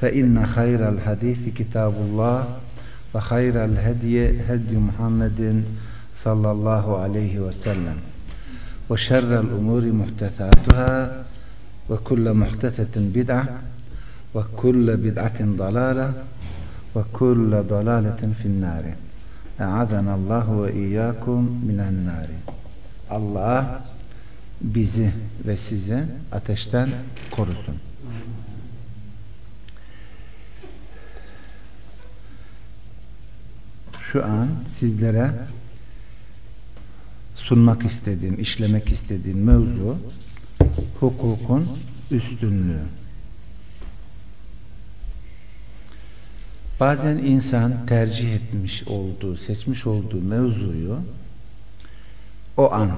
فإن خير الحديث كتاب الله وخير الهدي هدي محمد صلى الله عليه وسلم وشر الأمور محدثاتها وكل محدثة بدعة وكل بدعة ضلالة وكل ضلالة في النار أعاذنا الله وإياكم من النار Allah bizi ve sizi ateşten korusun. Şu an sizlere sunmak istediğim, işlemek istediğim mevzu hukukun üstünlüğü. Bazen insan tercih etmiş olduğu, seçmiş olduğu mevzuyu o an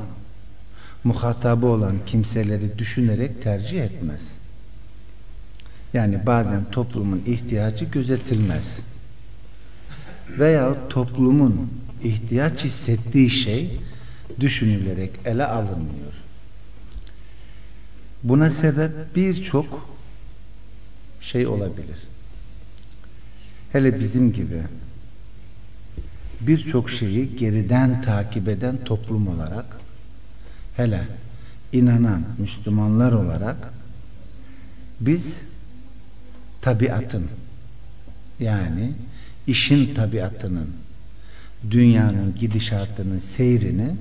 muhatabı olan kimseleri düşünerek tercih etmez. Yani bazen toplumun ihtiyacı gözetilmez. Veya toplumun ihtiyaç hissettiği şey düşünülerek ele alınmıyor. Buna sebep birçok şey olabilir. Hele bizim gibi birçok şeyi geriden takip eden toplum olarak hele inanan Müslümanlar olarak biz tabiatın yani işin tabiatının dünyanın gidişatının seyrini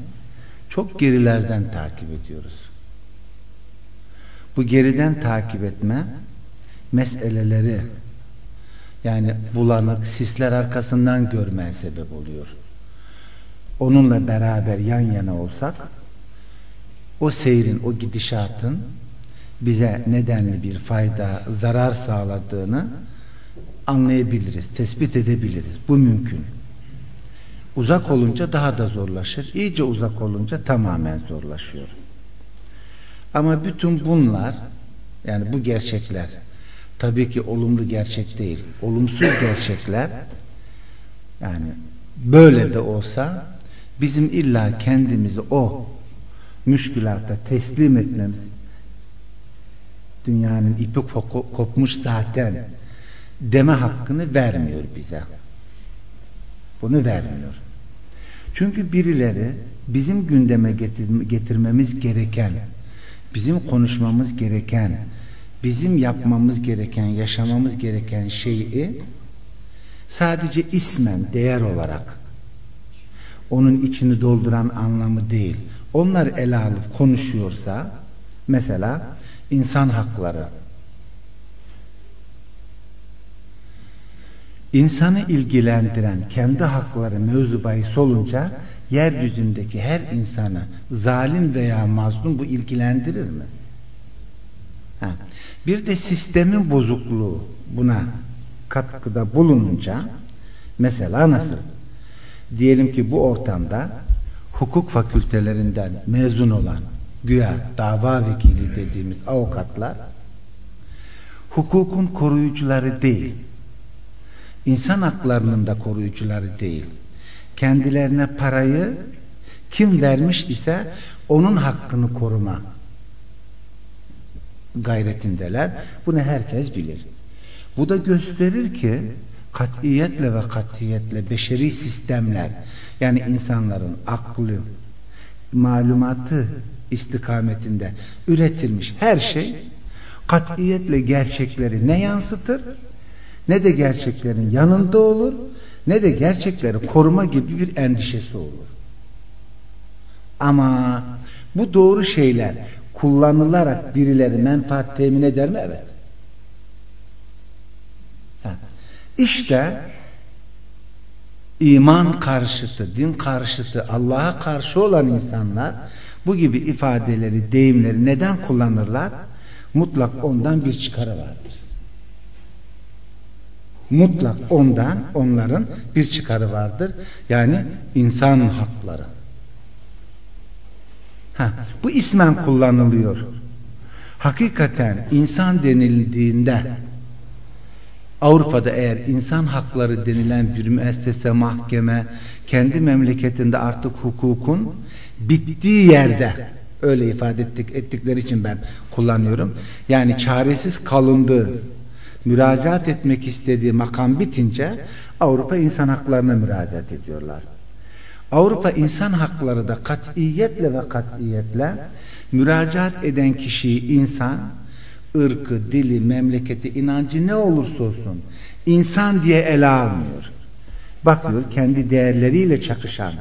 çok gerilerden takip ediyoruz. Bu geriden takip etme meseleleri yani bulanık sisler arkasından görmeye sebep oluyor. Onunla beraber yan yana olsak o seyrin, o gidişatın bize nedenli bir fayda, zarar sağladığını anlayabiliriz, tespit edebiliriz. Bu mümkün. Uzak olunca daha da zorlaşır. İyice uzak olunca tamamen zorlaşıyor. Ama bütün bunlar yani bu gerçekler tabii ki olumlu gerçek değil. Olumsuz gerçekler yani böyle de olsa bizim illa kendimizi o müşkülata teslim etmemiz dünyanın ipi kopmuş zaten deme hakkını vermiyor bize. Bunu vermiyor. Çünkü birileri bizim gündeme getirmemiz gereken, bizim konuşmamız gereken, bizim yapmamız gereken, yaşamamız gereken şeyi sadece ismen, değer olarak onun içini dolduran anlamı değil. Onlar ele alıp konuşuyorsa mesela insan hakları insanı ilgilendiren kendi hakları mevzu bahis olunca yeryüzündeki her insanı zalim veya mazlum bu ilgilendirir mi? Ha. Bir de sistemin bozukluğu buna katkıda bulununca mesela nasıl? Diyelim ki bu ortamda hukuk fakültelerinden mezun olan güya dava vekili dediğimiz avukatlar hukukun koruyucuları değil insan haklarının da koruyucuları değil kendilerine parayı kim vermiş ise onun hakkını koruma gayretindeler. Bunu herkes bilir. Bu da gösterir ki katiyetle ve katiyetle beşeri sistemler yani insanların aklı, malumatı istikametinde üretilmiş her şey katiyetle gerçekleri ne yansıtır ne de gerçeklerin yanında olur ne de gerçekleri koruma gibi bir endişesi olur. Ama bu doğru şeyler kullanılarak birileri menfaat temin eder mi? Evet. İşte iman karşıtı, din karşıtı, Allah'a karşı olan insanlar bu gibi ifadeleri, deyimleri neden kullanırlar? Mutlak ondan bir çıkarı vardır. Mutlak ondan onların bir çıkarı vardır. Yani insan hakları. Ha, bu ismen kullanılıyor. Hakikaten insan denildiğinde Avrupa'da eğer insan hakları denilen bir müessese, mahkeme kendi memleketinde artık hukukun bittiği yerde öyle ifade ettik, ettikleri için ben kullanıyorum. Yani çaresiz kalındığı, müracaat etmek istediği makam bitince Avrupa insan haklarına müracaat ediyorlar. Avrupa insan hakları da katiyetle ve katiyetle müracaat eden kişiyi insan ırkı, dili, memleketi, inancı ne olursa olsun insan diye ele almıyor. Bakıyor kendi değerleriyle çakışan,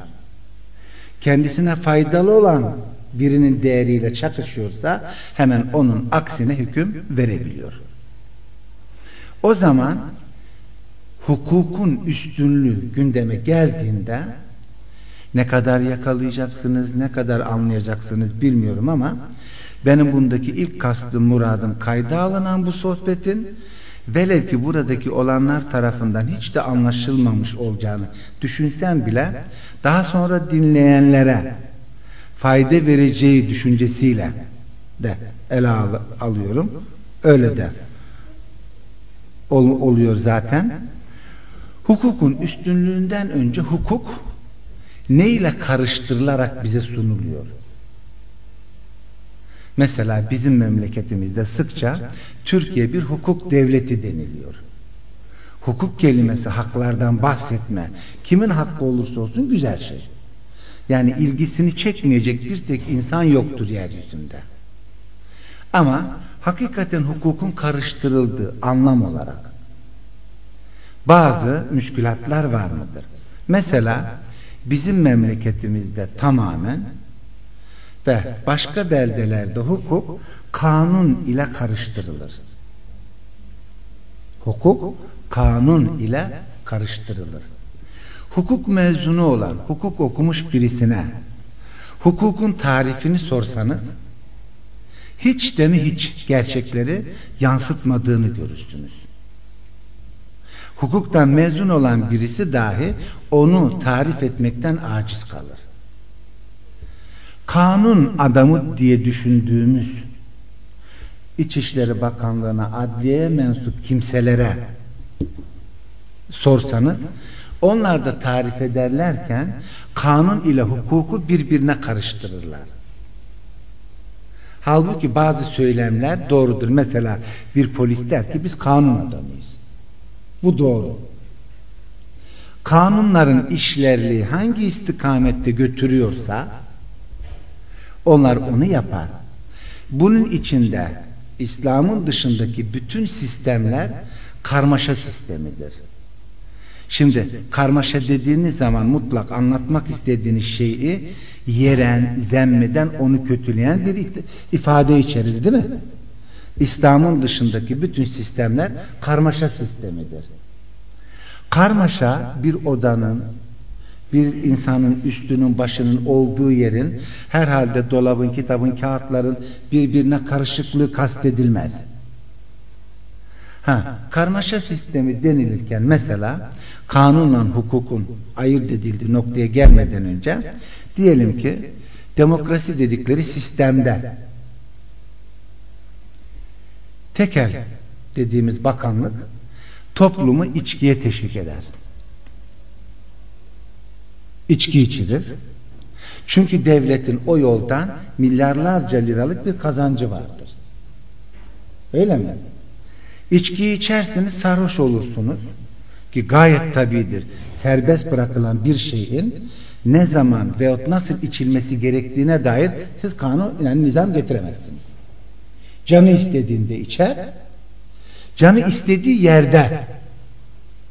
kendisine faydalı olan birinin değeriyle çakışıyorsa hemen onun aksine hüküm verebiliyor. O zaman hukukun üstünlüğü gündeme geldiğinde ne kadar yakalayacaksınız, ne kadar anlayacaksınız bilmiyorum ama benim bundaki ilk kastım, muradım kayda alınan bu sohbetin velev ki buradaki olanlar tarafından hiç de anlaşılmamış olacağını düşünsem bile daha sonra dinleyenlere fayda vereceği düşüncesiyle de ele al alıyorum. Öyle de ol oluyor zaten. Hukukun üstünlüğünden önce hukuk ne ile karıştırılarak bize sunuluyor? Mesela bizim memleketimizde sıkça Türkiye bir hukuk devleti deniliyor. Hukuk kelimesi haklardan bahsetme. Kimin hakkı olursa olsun güzel şey. Yani ilgisini çekmeyecek bir tek insan yoktur yeryüzünde. Ama hakikaten hukukun karıştırıldığı anlam olarak bazı müşkülatlar var mıdır? Mesela bizim memleketimizde tamamen ve başka beldelerde hukuk kanun ile karıştırılır. Hukuk kanun ile karıştırılır. Hukuk mezunu olan, hukuk okumuş birisine hukukun tarifini sorsanız hiç de mi hiç gerçekleri yansıtmadığını görürsünüz. Hukuktan mezun olan birisi dahi onu tarif etmekten aciz kalır kanun adamı diye düşündüğümüz İçişleri Bakanlığı'na adliyeye mensup kimselere sorsanız onlar da tarif ederlerken kanun ile hukuku birbirine karıştırırlar. Halbuki bazı söylemler doğrudur. Mesela bir polis der ki biz kanun adamıyız. Bu doğru. Kanunların işlerliği hangi istikamette götürüyorsa onlar onu yapar. Bunun içinde İslam'ın dışındaki bütün sistemler karmaşa sistemidir. Şimdi karmaşa dediğiniz zaman mutlak anlatmak istediğiniz şeyi yeren, zemmeden, onu kötüleyen bir ifade içerir değil mi? İslam'ın dışındaki bütün sistemler karmaşa sistemidir. Karmaşa bir odanın, bir insanın üstünün başının olduğu yerin herhalde dolabın, kitabın, kağıtların birbirine karışıklığı kastedilmez. Ha, karmaşa sistemi denilirken mesela kanunla hukukun ayırt edildiği noktaya gelmeden önce diyelim ki demokrasi dedikleri sistemde tekel dediğimiz bakanlık toplumu içkiye teşvik eder içki içilir. Çünkü devletin o yoldan milyarlarca liralık bir kazancı vardır. Öyle mi? İçkiyi içerseniz sarhoş olursunuz ki gayet tabidir. Serbest bırakılan bir şeyin ne zaman veyahut nasıl içilmesi gerektiğine dair siz kanun yani nizam getiremezsiniz. Canı istediğinde içer, canı istediği yerde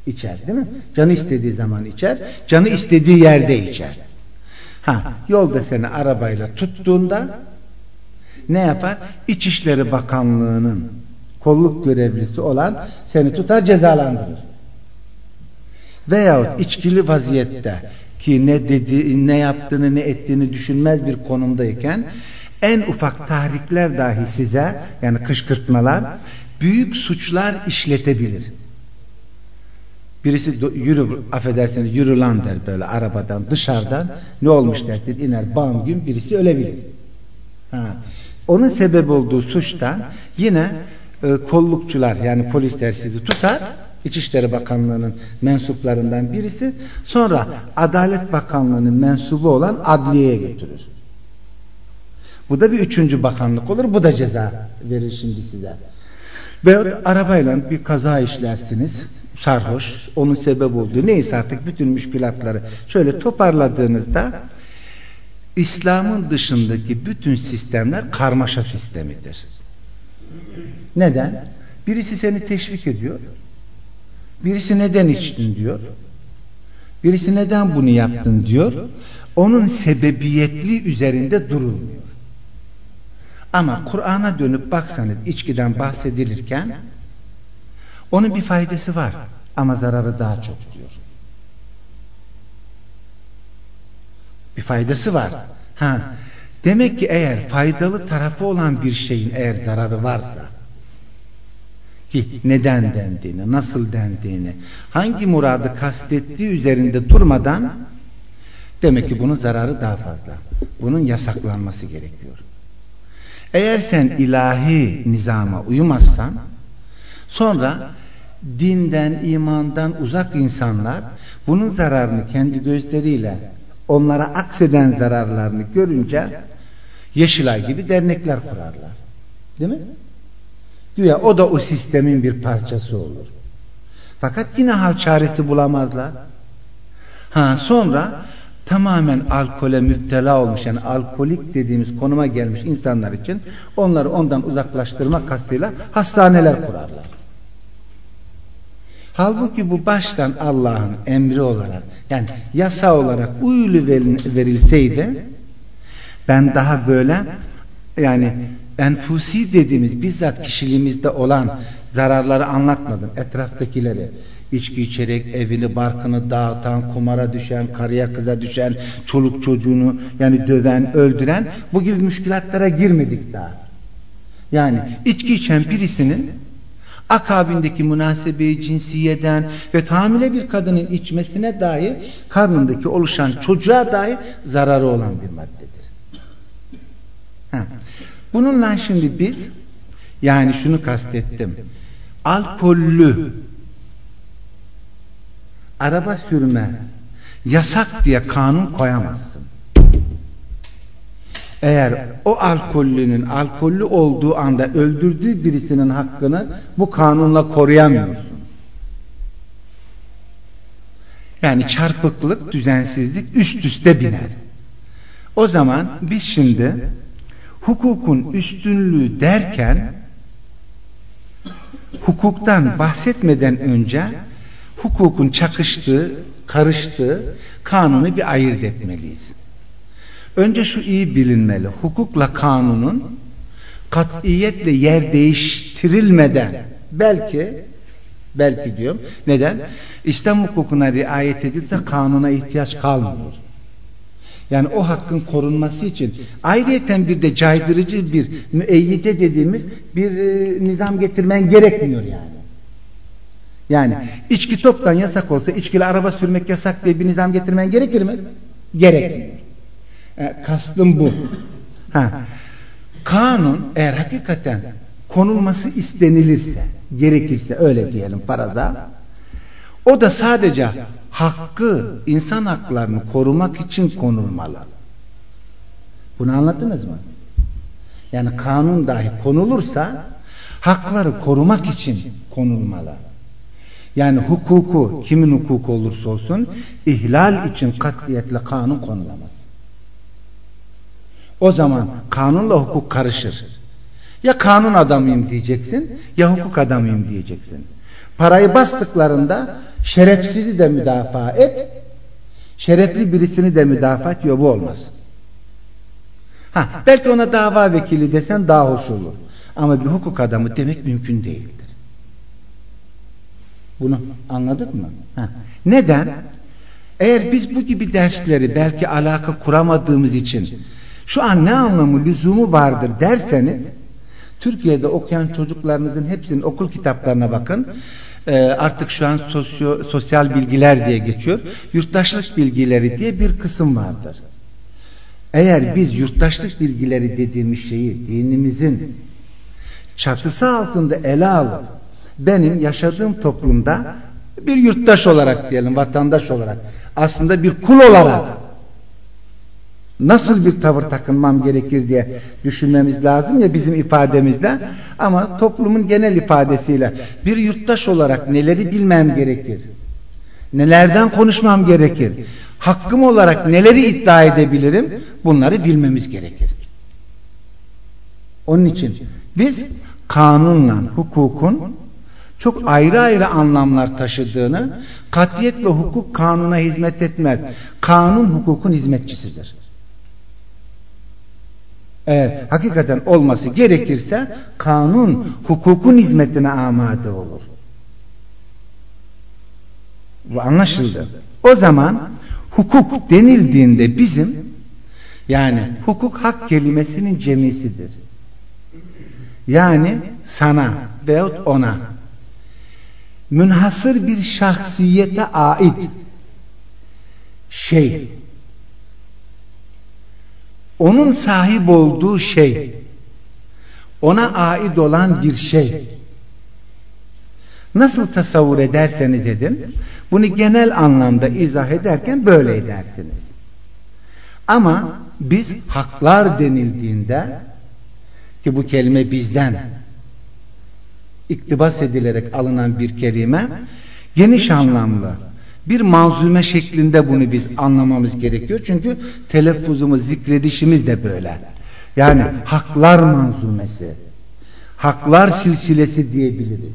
içer değil mi? Canı istediği zaman içer, canı istediği yerde içer. Ha, yolda seni arabayla tuttuğunda ne yapar? İçişleri Bakanlığı'nın kolluk görevlisi olan seni tutar cezalandırır. Veyahut içkili vaziyette ki ne dedi, ne yaptığını, ne ettiğini düşünmez bir konumdayken en ufak tahrikler dahi size yani kışkırtmalar büyük suçlar işletebilir. Birisi yürü, affedersiniz yürü lan der böyle arabadan dışarıdan ne olmuş dersin iner bam gün birisi ölebilir. Ha. Onun sebep olduğu suçtan yine e, kollukçular yani polisler sizi tutar İçişleri Bakanlığı'nın mensuplarından birisi sonra Adalet Bakanlığı'nın mensubu olan adliyeye götürür. Bu da bir üçüncü bakanlık olur. Bu da ceza verir şimdi size. Ve arabayla bir kaza işlersiniz. Sarhoş. Onun sebep olduğu neyse artık bütün müşkülatları şöyle toparladığınızda İslam'ın dışındaki bütün sistemler karmaşa sistemidir. Neden? Birisi seni teşvik ediyor. Birisi neden içtin diyor. Birisi neden bunu yaptın diyor. Onun sebebiyetli üzerinde durulmuyor. Ama Kur'an'a dönüp baksanız içkiden bahsedilirken onun bir faydası var ama zararı daha çok diyor. Bir faydası var. Ha, demek ki eğer faydalı tarafı olan bir şeyin eğer zararı varsa ki neden dendiğini, nasıl dendiğini, hangi muradı kastettiği üzerinde durmadan demek ki bunun zararı daha fazla. Bunun yasaklanması gerekiyor. Eğer sen ilahi nizama uyumazsan sonra dinden, imandan uzak insanlar bunun zararını kendi gözleriyle onlara akseden zararlarını görünce Yeşilay gibi dernekler kurarlar. Değil mi? Güya o da o sistemin bir parçası olur. Fakat yine hal çaresi bulamazlar. Ha sonra tamamen alkole müptela olmuş yani alkolik dediğimiz konuma gelmiş insanlar için onları ondan uzaklaştırma kastıyla hastaneler kurarlar. Halbuki bu baştan Allah'ın emri olarak yani yasa olarak uyulu verilseydi ben daha böyle yani enfusi dediğimiz bizzat kişiliğimizde olan zararları anlatmadım. Etraftakileri içki içerek evini barkını dağıtan, kumara düşen, karıya kıza düşen, çoluk çocuğunu yani döven, öldüren bu gibi müşkilatlara girmedik daha. Yani içki içen birisinin akabindeki münasebeyi cinsiyeden ve hamile bir kadının içmesine dair karnındaki oluşan çocuğa dair zararı olan bir maddedir. Ha. Bununla şimdi biz yani şunu kastettim. Alkollü araba sürme yasak diye kanun koyamazsın. Eğer o alkollünün alkollü olduğu anda öldürdüğü birisinin hakkını bu kanunla koruyamıyorsun. Yani çarpıklık, düzensizlik üst üste biner. O zaman biz şimdi hukukun üstünlüğü derken hukuktan bahsetmeden önce hukukun çakıştığı, karıştığı kanunu bir ayırt etmeliyiz. Önce şu iyi bilinmeli. Hukukla kanunun katiyetle yer değiştirilmeden belki belki diyorum. Neden? İslam hukukuna riayet edilse kanuna ihtiyaç kalmıyor. Yani o hakkın korunması için ayrıyeten bir de caydırıcı bir müeyyide dediğimiz bir e, nizam getirmen gerekmiyor yani. Yani içki toptan yasak olsa içkili araba sürmek yasak diye bir nizam getirmen gerekir mi? Gerekmiyor. E, kastım bu. Ha. Kanun eğer hakikaten konulması istenilirse, gerekirse öyle diyelim faraza. O da sadece hakkı, insan haklarını korumak için konulmalı. Bunu anladınız mı? Yani kanun dahi konulursa hakları korumak için konulmalı. Yani hukuku, kimin hukuku olursa olsun ihlal için katliyetle kanun konulamaz. O zaman kanunla hukuk karışır. Ya kanun adamıyım diyeceksin ya hukuk adamıyım diyeceksin. Parayı bastıklarında şerefsizi de müdafaa et şerefli birisini de müdafaa et bu olmaz. Ha, belki ona dava vekili desen daha hoş olur. Ama bir hukuk adamı demek mümkün değildir. Bunu anladık mı? Ha. Neden? Eğer biz bu gibi dersleri belki alaka kuramadığımız için şu an ne anlamı lüzumu vardır derseniz Türkiye'de okuyan çocuklarınızın hepsinin okul kitaplarına bakın. E, artık şu an sosyo, sosyal bilgiler diye geçiyor. Yurttaşlık bilgileri diye bir kısım vardır. Eğer biz yurttaşlık bilgileri dediğimiz şeyi dinimizin çatısı altında ele alıp benim yaşadığım toplumda bir yurttaş olarak diyelim vatandaş olarak aslında bir kul olarak nasıl bir tavır takınmam gerekir diye düşünmemiz lazım ya bizim ifademizle. Ama toplumun genel ifadesiyle bir yurttaş olarak neleri bilmem gerekir? Nelerden konuşmam gerekir? Hakkım olarak neleri iddia edebilirim? Bunları bilmemiz gerekir. Onun için biz kanunla hukukun çok ayrı ayrı anlamlar taşıdığını katiyet ve hukuk kanuna hizmet etmez. Kanun hukukun hizmetçisidir eğer hakikaten olması gerekirse kanun hukukun hizmetine amade olur. Bu anlaşıldı. O zaman hukuk denildiğinde bizim yani hukuk hak kelimesinin cemisidir. Yani sana veyahut ona münhasır bir şahsiyete ait şey onun sahip olduğu şey ona ait olan bir şey. Nasıl tasavvur ederseniz edin bunu genel anlamda izah ederken böyle edersiniz. Ama biz haklar denildiğinde ki bu kelime bizden iktibas edilerek alınan bir kelime geniş anlamlı bir manzume şeklinde bunu biz anlamamız gerekiyor. Çünkü telaffuzumuz, zikredişimiz de böyle. Yani haklar manzumesi, haklar silsilesi diyebiliriz.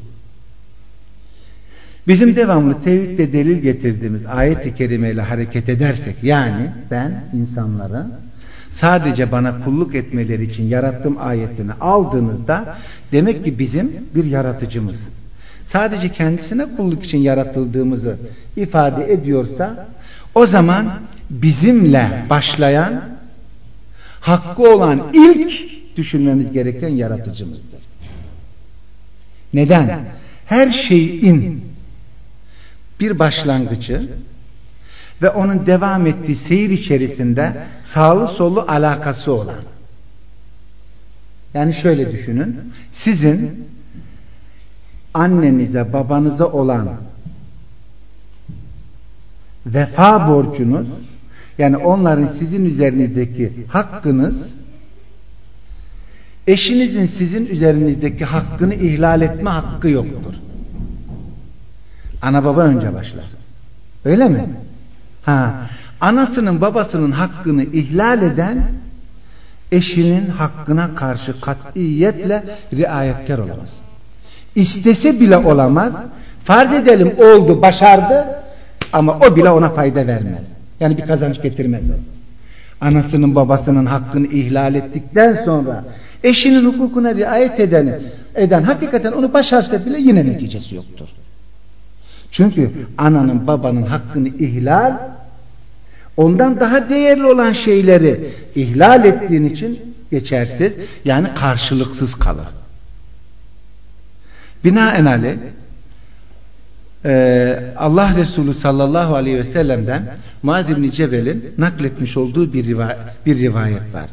Bizim devamlı tevhidde delil getirdiğimiz ayet-i kerimeyle hareket edersek yani ben insanları sadece bana kulluk etmeleri için yarattığım ayetini aldığınızda demek ki bizim bir yaratıcımız sadece kendisine kulluk için yaratıldığımızı ifade ediyorsa o zaman bizimle başlayan hakkı olan ilk düşünmemiz gereken yaratıcımızdır. Neden? Her şeyin bir başlangıcı ve onun devam ettiği seyir içerisinde sağlı sollu alakası olan. Yani şöyle düşünün. Sizin annenize babanıza olan vefa borcunuz yani onların sizin üzerinizdeki hakkınız eşinizin sizin üzerinizdeki hakkını ihlal etme hakkı yoktur. Ana baba önce başlar. Öyle mi? Ha. Anasının babasının hakkını ihlal eden eşinin hakkına karşı katiyetle riayetkar olamaz. İstese bile olamaz. Farz edelim oldu, başardı ama o bile ona fayda vermez. Yani bir kazanç getirmez o. Anasının babasının hakkını ihlal ettikten sonra eşinin hukukuna riayet edeni, eden hakikaten onu başarsa bile yine neticesi yoktur. Çünkü ananın babanın hakkını ihlal ondan daha değerli olan şeyleri ihlal ettiğin için geçersiz yani karşılıksız kalır. Binaenaleyh e, Allah Resulü sallallahu aleyhi ve sellem'den Muaz İbni Cebel'in nakletmiş olduğu bir, riva bir rivayet var.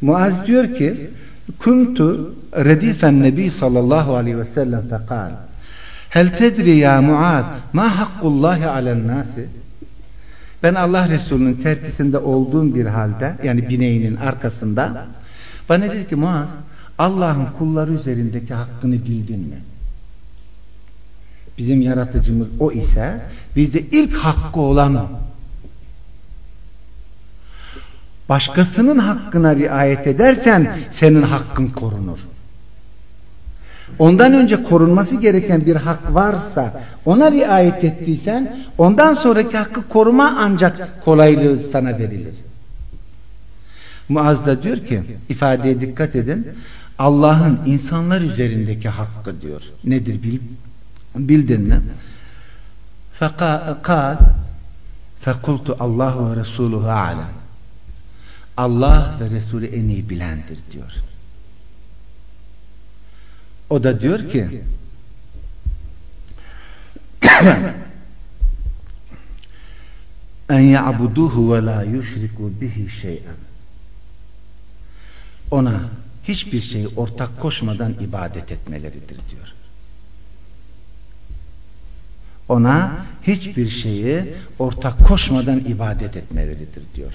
Muaz diyor ki kuntu redifen nebi sallallahu aleyhi ve sellem fekal hel tedri ya Muaz ma hakkullahi alen nasi ben Allah Resulü'nün terkisinde olduğum bir halde yani bineğinin arkasında bana dedi ki Muaz Allah'ın kulları üzerindeki hakkını bildin mi? Bizim yaratıcımız o ise bizde ilk hakkı olan o. Başkasının hakkına riayet edersen senin hakkın korunur. Ondan önce korunması gereken bir hak varsa ona riayet ettiysen ondan sonraki hakkı koruma ancak kolaylığı sana verilir. Muaz da diyor ki ifadeye dikkat edin Allah'ın insanlar üzerindeki hakkı diyor. Nedir bil, bildin mi? Fekal fekultu Allahu ve Resuluhu alem. Allah ve Resulü en iyi bilendir diyor. O da diyor ki en ya'buduhu ve la yushriku bihi şey'en ona hiçbir şeyi ortak koşmadan ibadet etmeleridir diyor. Ona hiçbir şeyi ortak koşmadan ibadet etmeleridir diyor.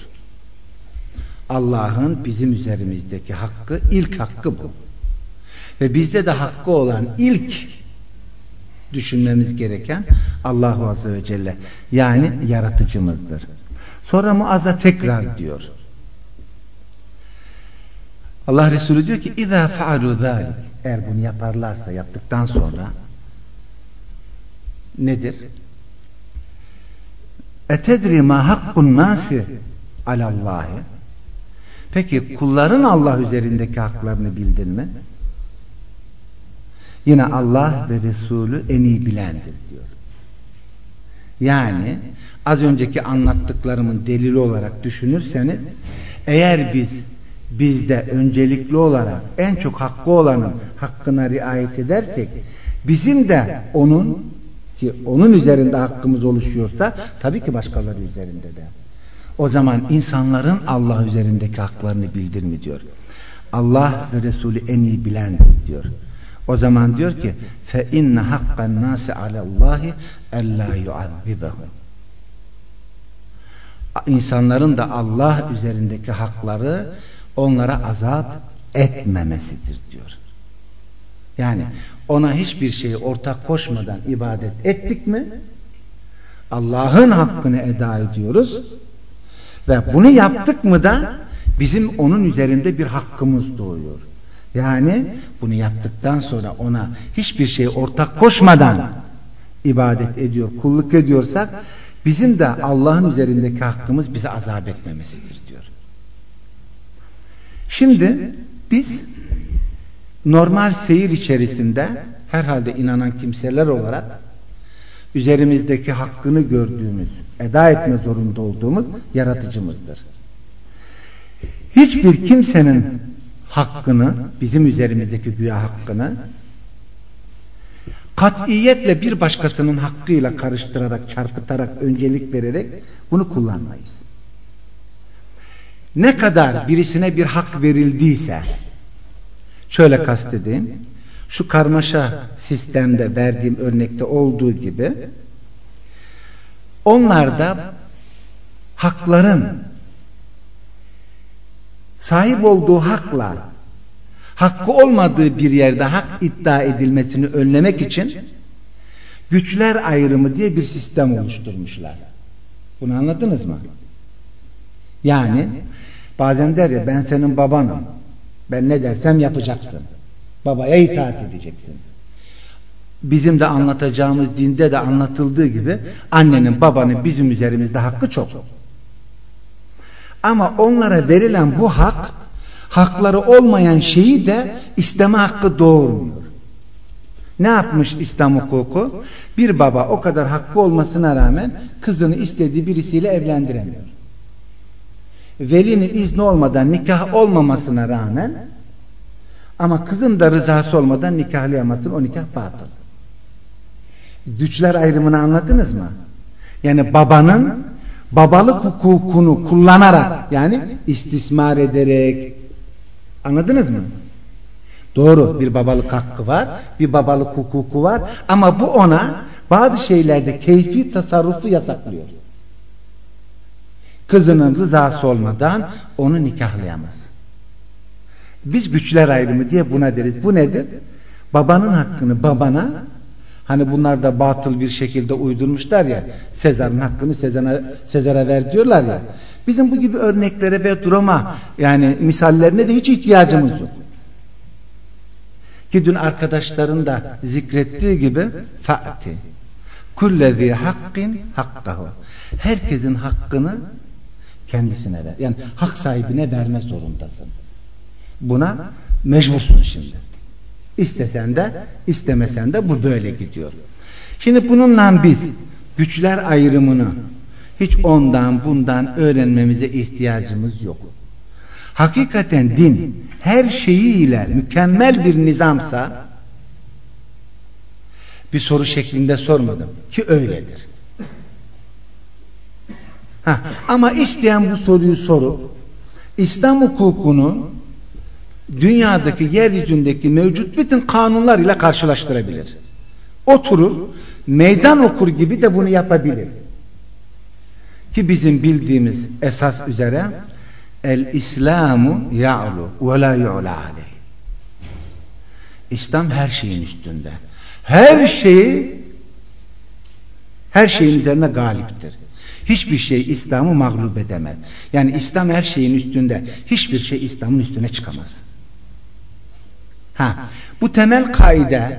Allah'ın bizim üzerimizdeki hakkı ilk hakkı bu. Ve bizde de hakkı olan ilk düşünmemiz gereken Allahu Azze ve Celle yani yaratıcımızdır. Sonra Muaz'a tekrar diyor. Allah Resulü diyor ki اِذَا فَعَلُوا ذَٰلِكَ Eğer bunu yaparlarsa yaptıktan sonra nedir? Etedri ma hakkun nasi alallahi Peki kulların Allah üzerindeki haklarını bildin mi? Yine Allah ve Resulü en iyi bilendir diyor. Yani az önceki anlattıklarımın delili olarak düşünürseniz eğer biz bizde öncelikli olarak en çok hakkı olanın hakkına riayet edersek bizim de onun ki onun üzerinde hakkımız oluşuyorsa tabii ki başkaları üzerinde de. O zaman insanların Allah üzerindeki haklarını bildir mi diyor. Allah ve Resulü en iyi bilendir diyor. O zaman diyor ki fe inne hakkan nasi alallahi ella yuazzibahum. İnsanların da Allah üzerindeki hakları onlara azap etmemesidir diyor. Yani ona hiçbir şeyi ortak koşmadan ibadet ettik mi Allah'ın hakkını eda ediyoruz ve bunu yaptık mı da bizim onun üzerinde bir hakkımız doğuyor. Yani bunu yaptıktan sonra ona hiçbir şey ortak koşmadan ibadet ediyor, kulluk ediyorsak bizim de Allah'ın üzerindeki hakkımız bize azap etmemesidir diyor. Şimdi biz normal seyir içerisinde herhalde inanan kimseler olarak üzerimizdeki hakkını gördüğümüz, eda etme zorunda olduğumuz yaratıcımızdır. Hiçbir kimsenin hakkını, bizim üzerimizdeki güya hakkını katiyetle bir başkasının hakkıyla karıştırarak, çarpıtarak, öncelik vererek bunu kullanmayız. Ne kadar birisine bir hak verildiyse şöyle kastedeyim şu karmaşa sistemde verdiğim örnekte olduğu gibi onlarda hakların sahip olduğu hakla hakkı olmadığı bir yerde hak iddia edilmesini önlemek için güçler ayrımı diye bir sistem oluşturmuşlar. Bunu anladınız mı? Yani bazen der ya ben senin babanım. Ben ne dersem yapacaksın. Babaya itaat edeceksin. Bizim de anlatacağımız dinde de anlatıldığı gibi annenin babanın bizim üzerimizde hakkı çok. Ama onlara verilen bu hak hakları olmayan şeyi de isteme hakkı doğurmuyor. Ne yapmış İslam hukuku? Bir baba o kadar hakkı olmasına rağmen kızını istediği birisiyle evlendiremiyor. Velinin izni olmadan nikah olmamasına rağmen ama kızın da rızası olmadan nikahlayamazsın o nikah batıl. Güçler ayrımını anladınız mı? Yani babanın babalık hukukunu kullanarak yani istismar ederek anladınız mı? Doğru bir babalık hakkı var bir babalık hukuku var ama bu ona bazı şeylerde keyfi tasarrufu yasaklıyor. Kızının rızası olmadan onu nikahlayamaz. Biz güçler ayrımı diye buna deriz. Bu nedir? Babanın hakkını babana Hani bunlar da batıl bir şekilde uydurmuşlar ya. Sezar'ın hakkını Sezar'a Sezar'a ver diyorlar ya. Bizim bu gibi örneklere ve duruma yani misallerine de hiç ihtiyacımız yok. Ki dün arkadaşların da zikrettiği gibi fa'ti kullezi hakkin hakkahu herkesin hakkını kendisine ver. Yani hak sahibine verme zorundasın. Buna mecbursun şimdi. İstesen de istemesen de bu böyle gidiyor. Şimdi bununla biz güçler ayrımını hiç ondan bundan öğrenmemize ihtiyacımız yok. Hakikaten din her şeyiyle mükemmel bir nizamsa Bir soru şeklinde sormadım ki öyledir. Ama isteyen bu soruyu sorup İslam hukukunu dünyadaki yeryüzündeki mevcut bütün kanunlar ile karşılaştırabilir. Oturur, meydan okur gibi de bunu yapabilir. Ki bizim bildiğimiz esas üzere el İslamu ya'lu ve la yu'la aleyh. İslam her şeyin üstünde. Her şeyi her şeyin üzerine galiptir. Hiçbir şey İslam'ı mağlup edemez. Yani İslam her şeyin üstünde. Hiçbir şey İslam'ın üstüne çıkamaz. Ha, bu temel kaide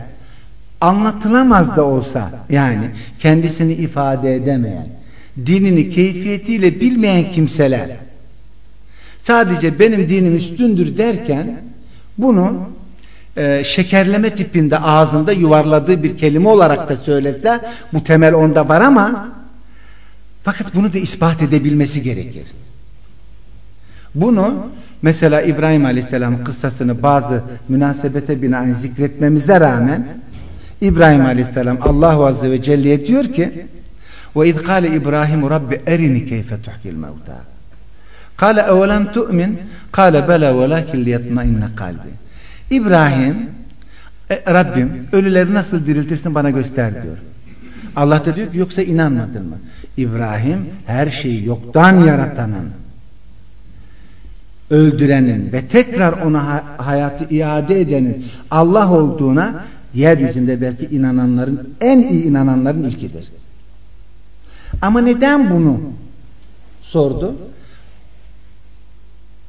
anlatılamaz da olsa yani kendisini ifade edemeyen, dinini keyfiyetiyle bilmeyen kimseler sadece benim dinim üstündür derken bunu e, şekerleme tipinde ağzında yuvarladığı bir kelime olarak da söylese bu temel onda var ama fakat bunu da ispat edebilmesi gerekir. Bunu mesela İbrahim Aleyhisselam kıssasını bazı münasebete binaen zikretmemize rağmen İbrahim Aleyhisselam Allahu Azze ve Celle'ye diyor ki iz kâle İbrahim Rabbi erini keyfe tuhkil mevta kâle evelem tu'min kâle bela velâkin liyetmainne kalbi İbrahim e, Rabbim ölüleri nasıl diriltirsin bana göster diyor. Allah da diyor ki yoksa inanmadın mı? İbrahim her şeyi yoktan yaratanın öldürenin ve tekrar ona hayatı iade edenin Allah olduğuna yeryüzünde belki inananların en iyi inananların ilkidir. Ama neden bunu sordu?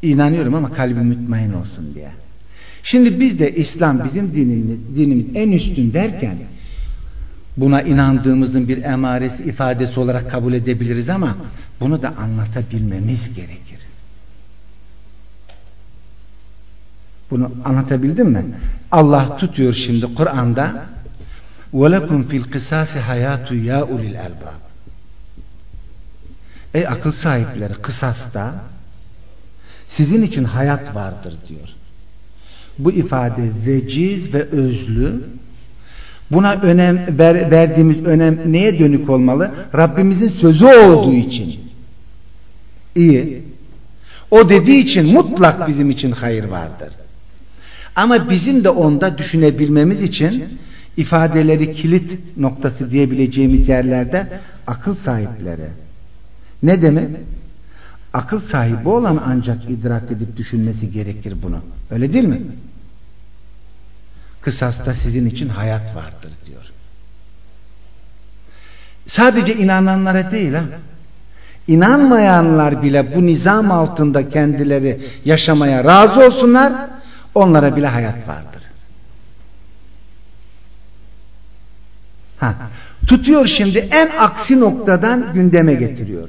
İnanıyorum ama kalbim mutmain olsun diye. Şimdi biz de İslam bizim dinimiz, dinimiz en üstün derken buna inandığımızın bir emaresi ifadesi olarak kabul edebiliriz ama bunu da anlatabilmemiz gerekir. Bunu anlatabildim mi? Allah tutuyor şimdi Kur'an'da وَلَكُمْ fil الْقِسَاسِ hayatu ya ulil elbab Ey akıl sahipleri kısasta sizin için hayat vardır diyor. Bu ifade veciz ve özlü Buna önem ver, verdiğimiz önem neye dönük olmalı? Rabbimizin sözü olduğu için. İyi. O dediği için mutlak bizim için hayır vardır. Ama bizim de onda düşünebilmemiz için ifadeleri kilit noktası diyebileceğimiz yerlerde akıl sahipleri. Ne demek? Akıl sahibi olan ancak idrak edip düşünmesi gerekir bunu. Öyle değil mi? Kısasta sizin için hayat vardır diyor. Sadece inananlara değil ha. İnanmayanlar bile bu nizam altında kendileri yaşamaya razı olsunlar. Onlara bile hayat vardır. Ha, tutuyor şimdi en aksi noktadan gündeme getiriyor.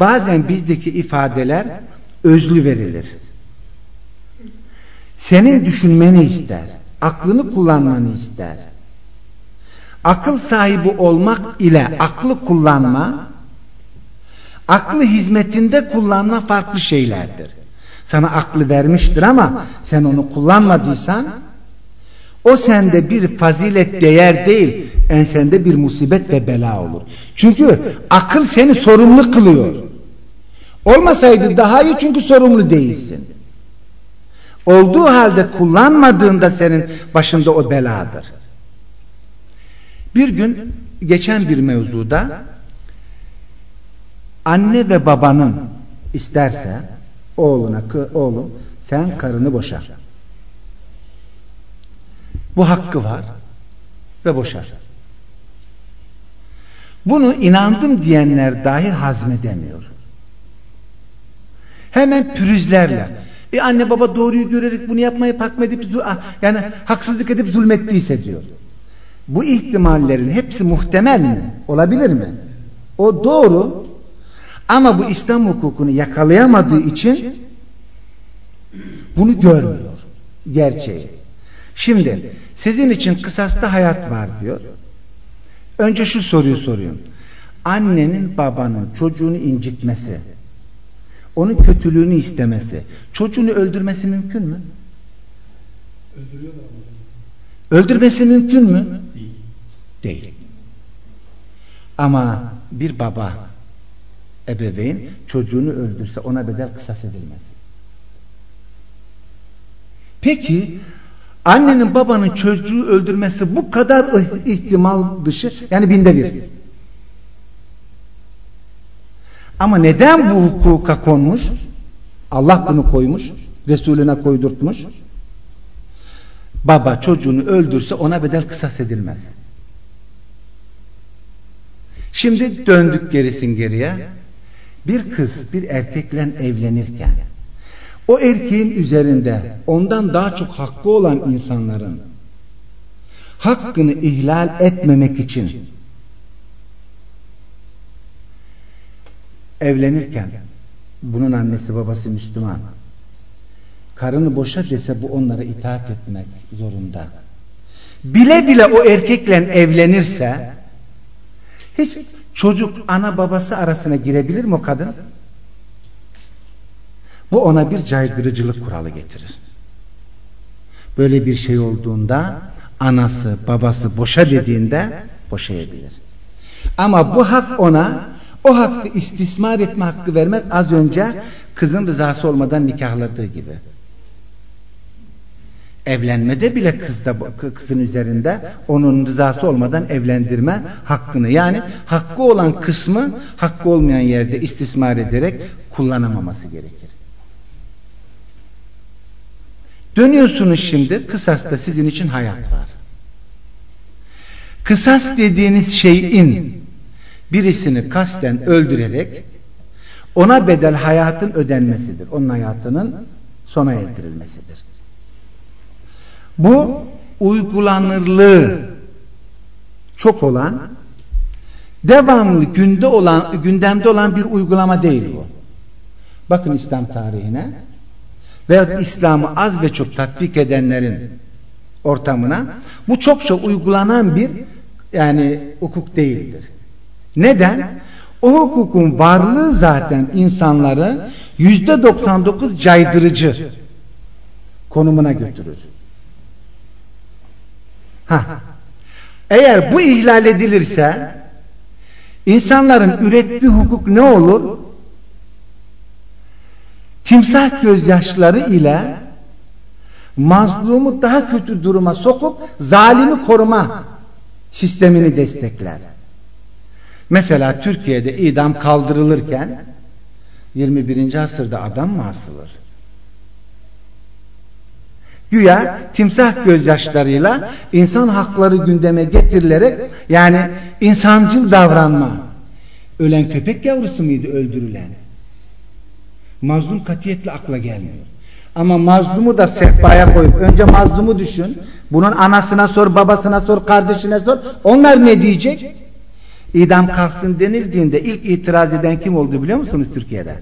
Bazen bizdeki ifadeler özlü verilir. Senin düşünmeni ister. Aklını kullanmanı ister. Akıl sahibi olmak ile aklı kullanma aklı hizmetinde kullanma farklı şeylerdir. Sana aklı vermiştir ama sen onu kullanmadıysan o sende bir fazilet değer değil en sende bir musibet ve bela olur. Çünkü akıl seni sorumlu kılıyor. Olmasaydı daha iyi çünkü sorumlu değilsin. Olduğu halde kullanmadığında senin başında o beladır. Bir gün geçen bir mevzuda anne ve babanın isterse oğluna oğlum sen karını boşa. Bu hakkı var ve boşar. Bunu inandım diyenler dahi hazmedemiyor. Hemen pürüzlerle e anne baba doğruyu görerek bunu yapmayı pakmedip ah, yani haksızlık edip zulmettiyse diyor. Bu ihtimallerin hepsi muhtemel mi? Olabilir mi? O doğru ama bu İslam hukukunu yakalayamadığı için bunu görmüyor. Gerçeği. Şimdi sizin için kısasta hayat var diyor. Önce şu soruyu soruyorum. Annenin babanın çocuğunu incitmesi onun kötülüğünü istemesi, çocuğunu öldürmesi mümkün mü? Öldürmesi mümkün mü? Değil. Değil. Ama bir baba ebeveyn çocuğunu öldürse ona bedel kısas edilmez. Peki annenin babanın çocuğu öldürmesi bu kadar ihtimal dışı yani binde bir. Ama neden bu hukuka konmuş? Allah bunu koymuş. Resulüne koydurtmuş. Baba çocuğunu öldürse ona bedel kısas edilmez. Şimdi döndük gerisin geriye. Bir kız bir erkekle evlenirken o erkeğin üzerinde ondan daha çok hakkı olan insanların hakkını ihlal etmemek için evlenirken bunun annesi babası Müslüman karını boşa dese bu onlara itaat etmek zorunda bile bile o erkekle evlenirse hiç çocuk ana babası arasına girebilir mi o kadın? Bu ona bir caydırıcılık kuralı getirir. Böyle bir şey olduğunda anası babası boşa dediğinde boşayabilir. Ama bu hak ona o hakkı istismar etme hakkı vermek az önce kızın rızası olmadan nikahladığı gibi. Evlenmede bile kızda, kızın üzerinde onun rızası olmadan evlendirme hakkını yani hakkı olan kısmı hakkı olmayan yerde istismar ederek kullanamaması gerekir. Dönüyorsunuz şimdi kısasta sizin için hayat var. Kısas dediğiniz şeyin birisini kasten öldürerek ona bedel hayatın ödenmesidir. Onun hayatının sona erdirilmesidir. Bu uygulanırlığı çok olan devamlı günde olan gündemde olan bir uygulama değil bu. Bakın İslam tarihine veya İslam'ı az ve çok tatbik edenlerin ortamına bu çokça uygulanan bir yani hukuk değildir. Neden? O hukukun varlığı zaten insanları yüzde 99 caydırıcı konumuna götürür. Ha. Eğer bu ihlal edilirse insanların ürettiği hukuk ne olur? timsah gözyaşları ile mazlumu daha kötü duruma sokup zalimi koruma sistemini destekler. Mesela Türkiye'de idam kaldırılırken 21. asırda adam mı asılır? Güya timsah gözyaşlarıyla insan hakları gündeme getirilerek yani insancıl davranma. Ölen köpek yavrusu muydu öldürülen? Mazlum katiyetle akla gelmiyor. Ama mazlumu da sehpaya koyup önce mazlumu düşün. Bunun anasına sor, babasına sor, kardeşine sor. Onlar ne diyecek? İdam kalksın denildiğinde ilk itiraz eden kim oldu biliyor musunuz Türkiye'de?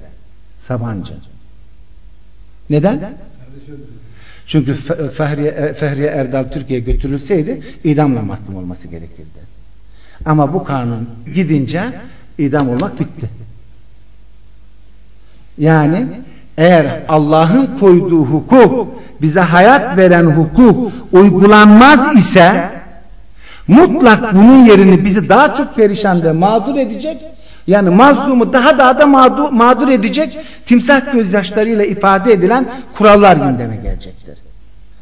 Sabancı. Neden? Çünkü Fehriye, Fehriye Erdal Türkiye'ye götürülseydi idamla mahkum olması gerekirdi. Ama bu kanun gidince idam olmak bitti. Yani eğer Allah'ın koyduğu hukuk bize hayat veren hukuk uygulanmaz ise mutlak bunun yerini bizi daha çok perişan ve mağdur edecek yani mazlumu daha daha da mağdur, mağdur edecek timsah gözyaşlarıyla ifade edilen kurallar gündeme gelecektir.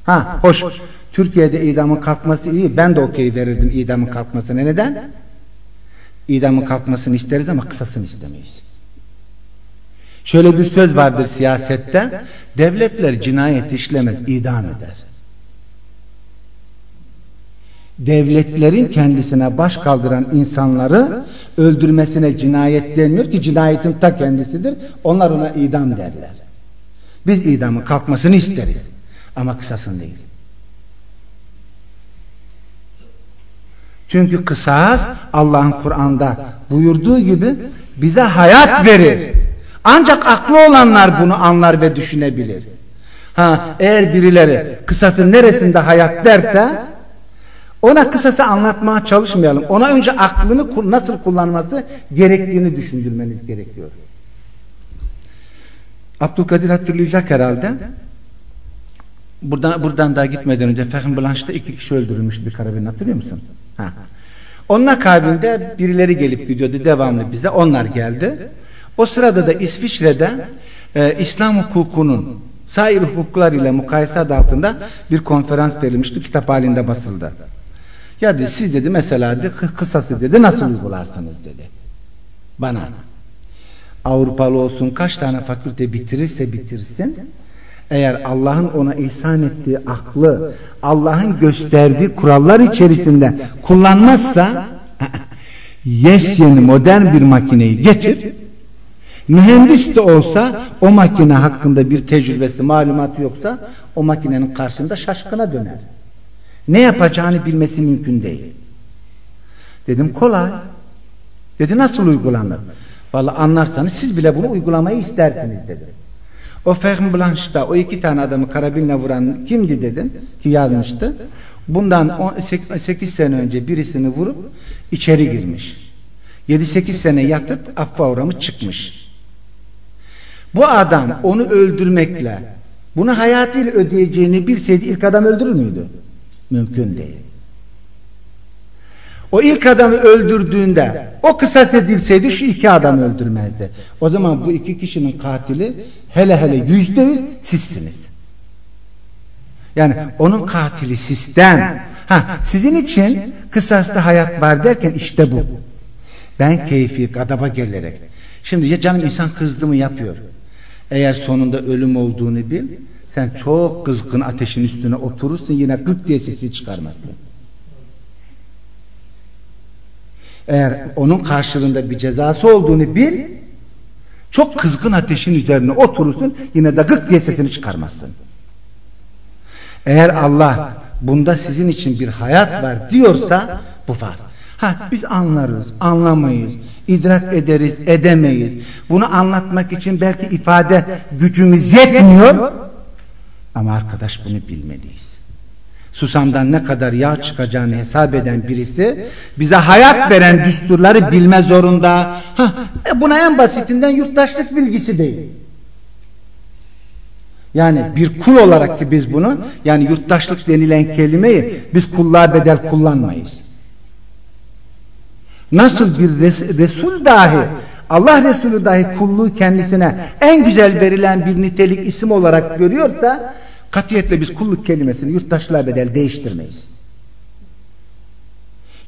Ha hoş Türkiye'de idamın kalkması iyi ben de okey verirdim idamın kalkmasına neden? İdamın kalkmasını isteriz ama kısasını istemeyiz. Şöyle bir söz vardır siyasette. Devletler cinayet işlemez, idam eder. Devletlerin kendisine baş kaldıran insanları öldürmesine cinayet denmiyor ki cinayetin ta kendisidir. Onlar ona idam derler. Biz idamın kalkmasını isteriz. Ama kısasın değil. Çünkü kısas Allah'ın Kur'an'da buyurduğu gibi bize hayat verir. Ancak aklı olanlar bunu anlar ve düşünebilir. Ha, eğer birileri kısasın neresinde hayat derse ona kısası anlatmaya çalışmayalım. Ona önce aklını nasıl kullanması gerektiğini düşündürmeniz gerekiyor. Abdülkadir hatırlayacak herhalde. Buradan, buradan daha gitmeden önce Fehmi Blanche'da iki kişi öldürülmüş bir karabin hatırlıyor musun? Ha. Onun akabinde birileri gelip gidiyordu devamlı bize. Onlar geldi. O sırada da İsviçre'de e, İslam hukukunun sair hukuklar ile mukayese adı altında bir konferans verilmişti. Kitap halinde basıldı. Dedi siz dedi mesela dedi, kısası dedi nasıl uygularsınız dedi. Bana. Avrupalı olsun kaç tane fakülte bitirirse bitirsin eğer Allah'ın ona ihsan ettiği aklı Allah'ın gösterdiği kurallar içerisinde kullanmazsa yes yeni modern bir makineyi getir mühendis de olsa o makine hakkında bir tecrübesi malumatı yoksa o makinenin karşısında şaşkına döner ne yapacağını bilmesi mümkün değil dedim kolay dedi nasıl uygulanır Vallahi anlarsanız siz bile bunu uygulamayı istersiniz dedim o Fermi Blanche'da o iki tane adamı karabinle vuran kimdi dedim ki yazmıştı. Bundan 8 sene önce birisini vurup içeri girmiş. 7-8 sene yatıp affa uğramış çıkmış. Bu adam onu öldürmekle bunu hayatıyla ödeyeceğini bilseydi ilk adam öldürür müydü? Mümkün değil. O ilk adamı öldürdüğünde o kısas edilseydi şu iki adam öldürmezdi. O zaman bu iki kişinin katili hele hele yüzde yüz sizsiniz. Yani onun katili sistem. Ha, sizin için kısasta hayat var derken işte bu. Ben keyfi gadaba gelerek. Şimdi ya canım insan kızdı mı yapıyor. Eğer sonunda ölüm olduğunu bil. Sen çok kızgın ateşin üstüne oturursun yine gık diye sesi çıkarmazsın. Eğer onun karşılığında bir cezası olduğunu bil, çok kızgın ateşin üzerine oturursun, yine de gık diye sesini çıkarmazsın. Eğer Allah bunda sizin için bir hayat var diyorsa bu var. Ha biz anlarız, anlamayız, idrak ederiz, edemeyiz. Bunu anlatmak için belki ifade gücümüz yetmiyor. Ama arkadaş bunu bilmeliyiz susamdan ne kadar yağ çıkacağını hesap eden birisi bize hayat veren düsturları bilme zorunda. Hah, e buna en basitinden yurttaşlık bilgisi değil. Yani bir kul olarak ki biz bunu yani yurttaşlık denilen kelimeyi biz kulluğa bedel kullanmayız. Nasıl bir res Resul dahi Allah Resulü dahi kulluğu kendisine en güzel verilen bir nitelik isim olarak görüyorsa Katiyetle biz kulluk kelimesini yurttaşlığa bedel değiştirmeyiz.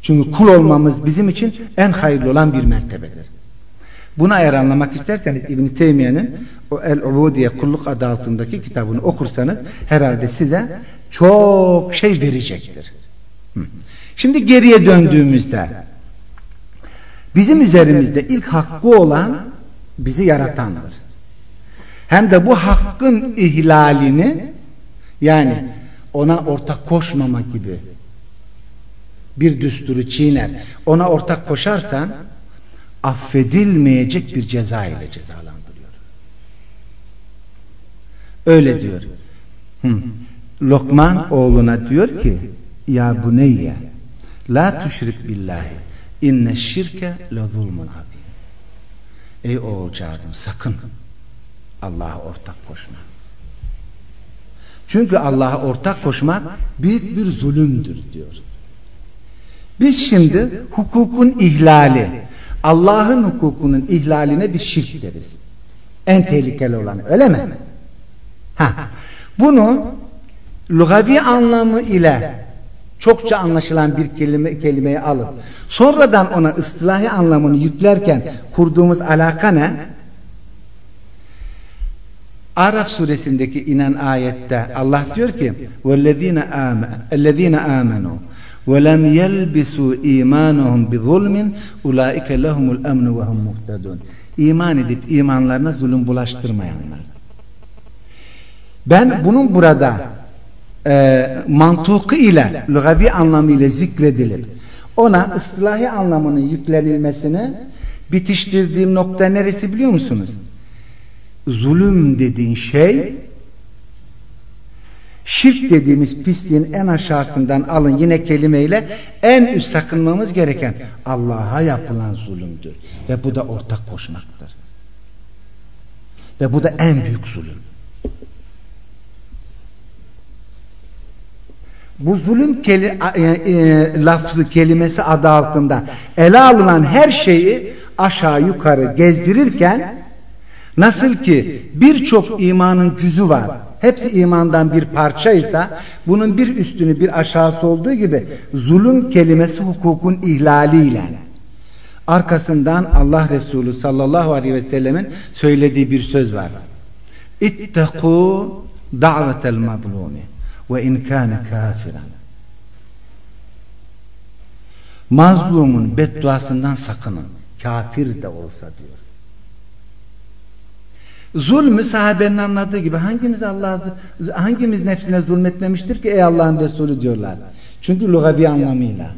Çünkü kul olmamız bizim için en hayırlı olan bir mertebedir. Buna eğer anlamak isterseniz İbn Teymiye'nin o El Ubudiye kulluk adı altındaki kitabını okursanız herhalde size çok şey verecektir. Şimdi geriye döndüğümüzde bizim üzerimizde ilk hakkı olan bizi yaratandır. Hem de bu hakkın ihlalini yani ona ortak koşmama gibi bir düsturu çiğner. Ona ortak koşarsan affedilmeyecek bir ceza ile cezalandırıyor. Öyle diyor. Lokman oğluna diyor ki ya buneyye la tuşrik billahi inne şirke le zulmun abi. Ey oğulcağızım sakın Allah'a ortak koşma. Çünkü Allah'a ortak koşmak büyük bir zulümdür diyor. Biz şimdi hukukun ihlali, Allah'ın hukukunun ihlaline bir şirk deriz. En tehlikeli olan öyle mi? Ha. Bunu lugavi anlamı ile çokça anlaşılan bir kelime, kelimeyi alıp sonradan ona ıslahi anlamını yüklerken kurduğumuz alaka ne? Araf suresindeki inen ayette Allah diyor ki وَالَّذ۪ينَ آمَنُوا وَلَمْ يَلْبِسُوا اِيمَانُهُمْ بِظُلْمٍ اُولَٰئِكَ لَهُمُ الْاَمْنُ وَهُمْ مُهْتَدُونَ İman edip imanlarına zulüm bulaştırmayanlar. Ben bunun burada e, mantuku ile, lugavi anlamıyla zikredilip ona ıslahi anlamının yüklenilmesini bitiştirdiğim nokta neresi biliyor musunuz? Zulüm dediğin şey şirk dediğimiz pisliğin en aşağısından alın yine kelimeyle en üst sakınmamız gereken Allah'a yapılan zulümdür. Ve bu da ortak koşmaktır. Ve bu da en büyük zulüm. bu zulüm keli, e, e, lafzı kelimesi adı altında ele alınan her şeyi aşağı yukarı gezdirirken nasıl ki birçok imanın cüzü var hepsi imandan bir parçaysa bunun bir üstünü bir aşağısı olduğu gibi zulüm kelimesi hukukun ihlaliyle arkasından Allah Resulü sallallahu aleyhi ve sellemin söylediği bir söz var. İttekû da'vetel mazlumi ve in kâne kafiran. Mazlumun bedduasından sakının. Kafir de olsa diyor. Zulmü sahabenin anladığı gibi hangimiz Allah hangimiz nefsine zulmetmemiştir ki ey Allah'ın Resulü diyorlar. Çünkü lugavi anlamıyla.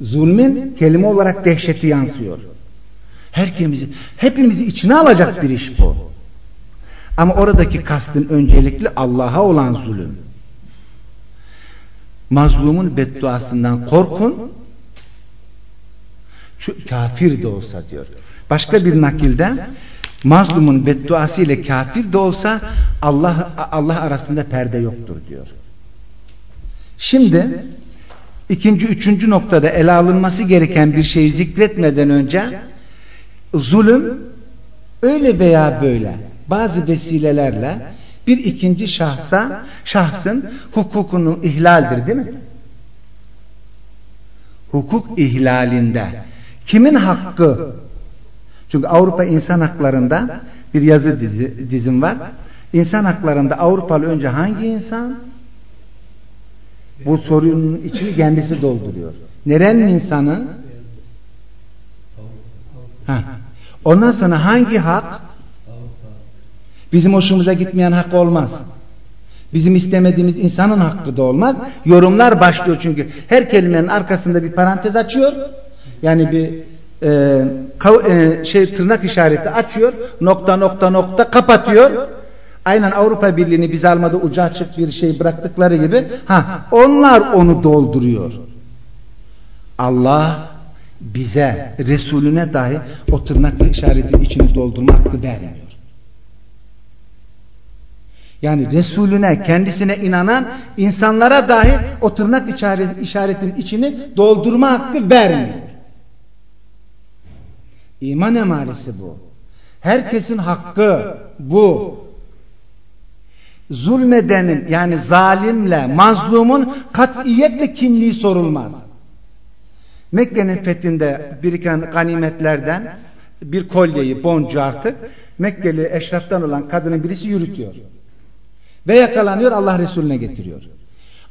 Zulmin kelime olarak dehşeti yansıyor. Herkemizi, hepimizi içine alacak bir iş bu. Ama oradaki kastın öncelikli Allah'a olan zulüm. Mazlumun bedduasından korkun. Şu kafir de olsa diyor. Başka bir nakilde mazlumun bedduası ile kafir de olsa Allah Allah arasında perde yoktur diyor. Şimdi ikinci, üçüncü noktada ele alınması gereken bir şeyi zikretmeden önce zulüm öyle veya böyle bazı vesilelerle bir ikinci şahsa şahsın hukukunu ihlaldir değil mi? Hukuk ihlalinde kimin hakkı çünkü Avrupa insan haklarında bir yazı dizi, dizim var. İnsan haklarında Avrupalı önce hangi insan? Bu sorunun içini kendisi dolduruyor. Nerenin insanı? Ha. Ondan sonra hangi hak? Bizim hoşumuza gitmeyen hak olmaz. Bizim istemediğimiz insanın hakkı da olmaz. Yorumlar başlıyor çünkü. Her kelimenin arkasında bir parantez açıyor. Yani bir e, e, şey tırnak işareti açıyor. Nokta nokta nokta kapatıyor. Aynen Avrupa Birliği'ni biz almada ucu açık bir şey bıraktıkları gibi ha onlar onu dolduruyor. Allah bize, Resulüne dahi o tırnak işaretin içini doldurma hakkı vermiyor. Yani Resulüne, kendisine inanan insanlara dahi o tırnak işaret, işaretin içini doldurma hakkı vermiyor. İman emaresi bu. Herkesin hakkı bu. Zulmedenin yani zalimle mazlumun katiyetle kimliği sorulmaz. Mekke'nin fethinde biriken ganimetlerden bir kolyeyi, boncu artık Mekkeli eşraftan olan kadının birisi yürütüyor. Ve yakalanıyor Allah Resulüne getiriyor.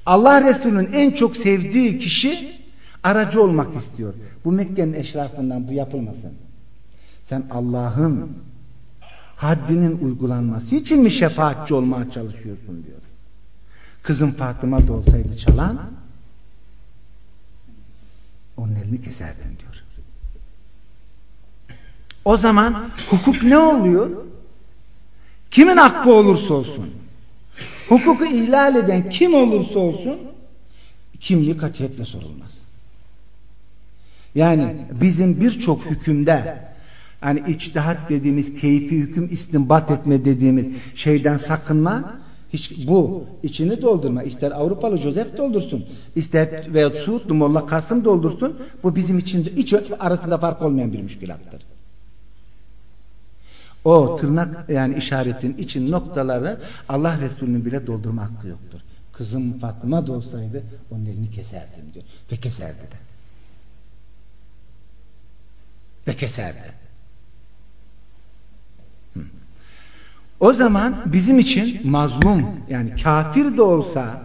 Allah Resulü'nün en çok sevdiği kişi aracı olmak istiyor. Bu Mekke'nin eşrafından bu yapılmasın. Sen Allah'ın haddinin uygulanması için mi şefaatçi olmaya çalışıyorsun diyor. Kızım Fatıma da olsaydı çalan onun elini keserdin diyor. O zaman hukuk ne oluyor? Kimin hakkı olursa olsun hukuku ihlal eden kim olursa olsun kimliği katiyetle sorulmaz. Yani bizim birçok hükümde yani içtihat dediğimiz keyfi hüküm istinbat etme dediğimiz şeyden sakınma hiç bu içini doldurma. İster Avrupalı Joseph doldursun, ister veya Suudlu Molla Kasım doldursun. Bu bizim için hiç arasında fark olmayan bir müşkilattır. O tırnak yani işaretin için noktaları Allah Resulü'nün bile doldurma hakkı yoktur. Kızım Fatıma da olsaydı onun elini keserdim diyor. Ve keserdi de. Ve keserdi. O zaman bizim için mazlum yani kafir de olsa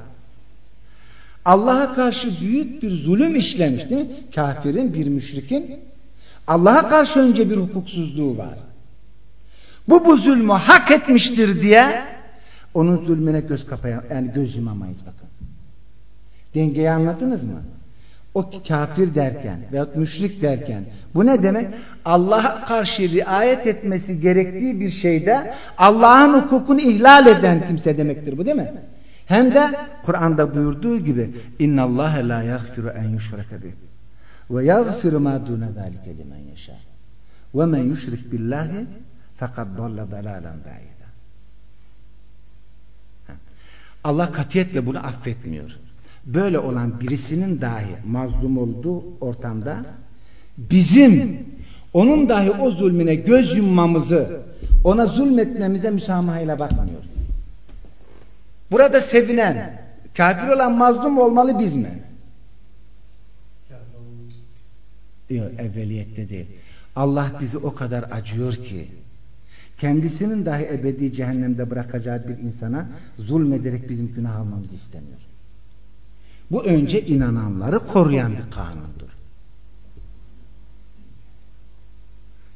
Allah'a karşı büyük bir zulüm işlemiş değil mi? Kafirin bir müşrikin Allah'a karşı önce bir hukuksuzluğu var. Bu bu zulmü hak etmiştir diye onun zulmüne göz kapaya yani göz yumamayız bakın. Dengeyi anladınız mı? O kafir derken veyahut müşrik derken bu ne demek? Allah'a karşı riayet etmesi gerektiği bir şeyde Allah'ın hukukunu ihlal eden kimse demektir bu değil mi? Hem de Kur'an'da buyurduğu gibi inna Allah la yaghfiru en yushraka bih ve yaghfiru ma dun zalika limen yasha. Ve men yushrik billahi fakat dalla dalalan ba'ida. Allah katiyetle bunu affetmiyor. Böyle olan birisinin dahi mazlum olduğu ortamda bizim onun dahi o zulmüne göz yummamızı ona zulmetmemize müsamahayla bakmıyor. Burada sevinen kafir olan mazlum olmalı biz mi? Yok evveliyette değil. Allah bizi o kadar acıyor ki kendisinin dahi ebedi cehennemde bırakacağı bir insana zulmederek bizim günah almamızı istemiyor. Bu önce inananları koruyan bir kanundur.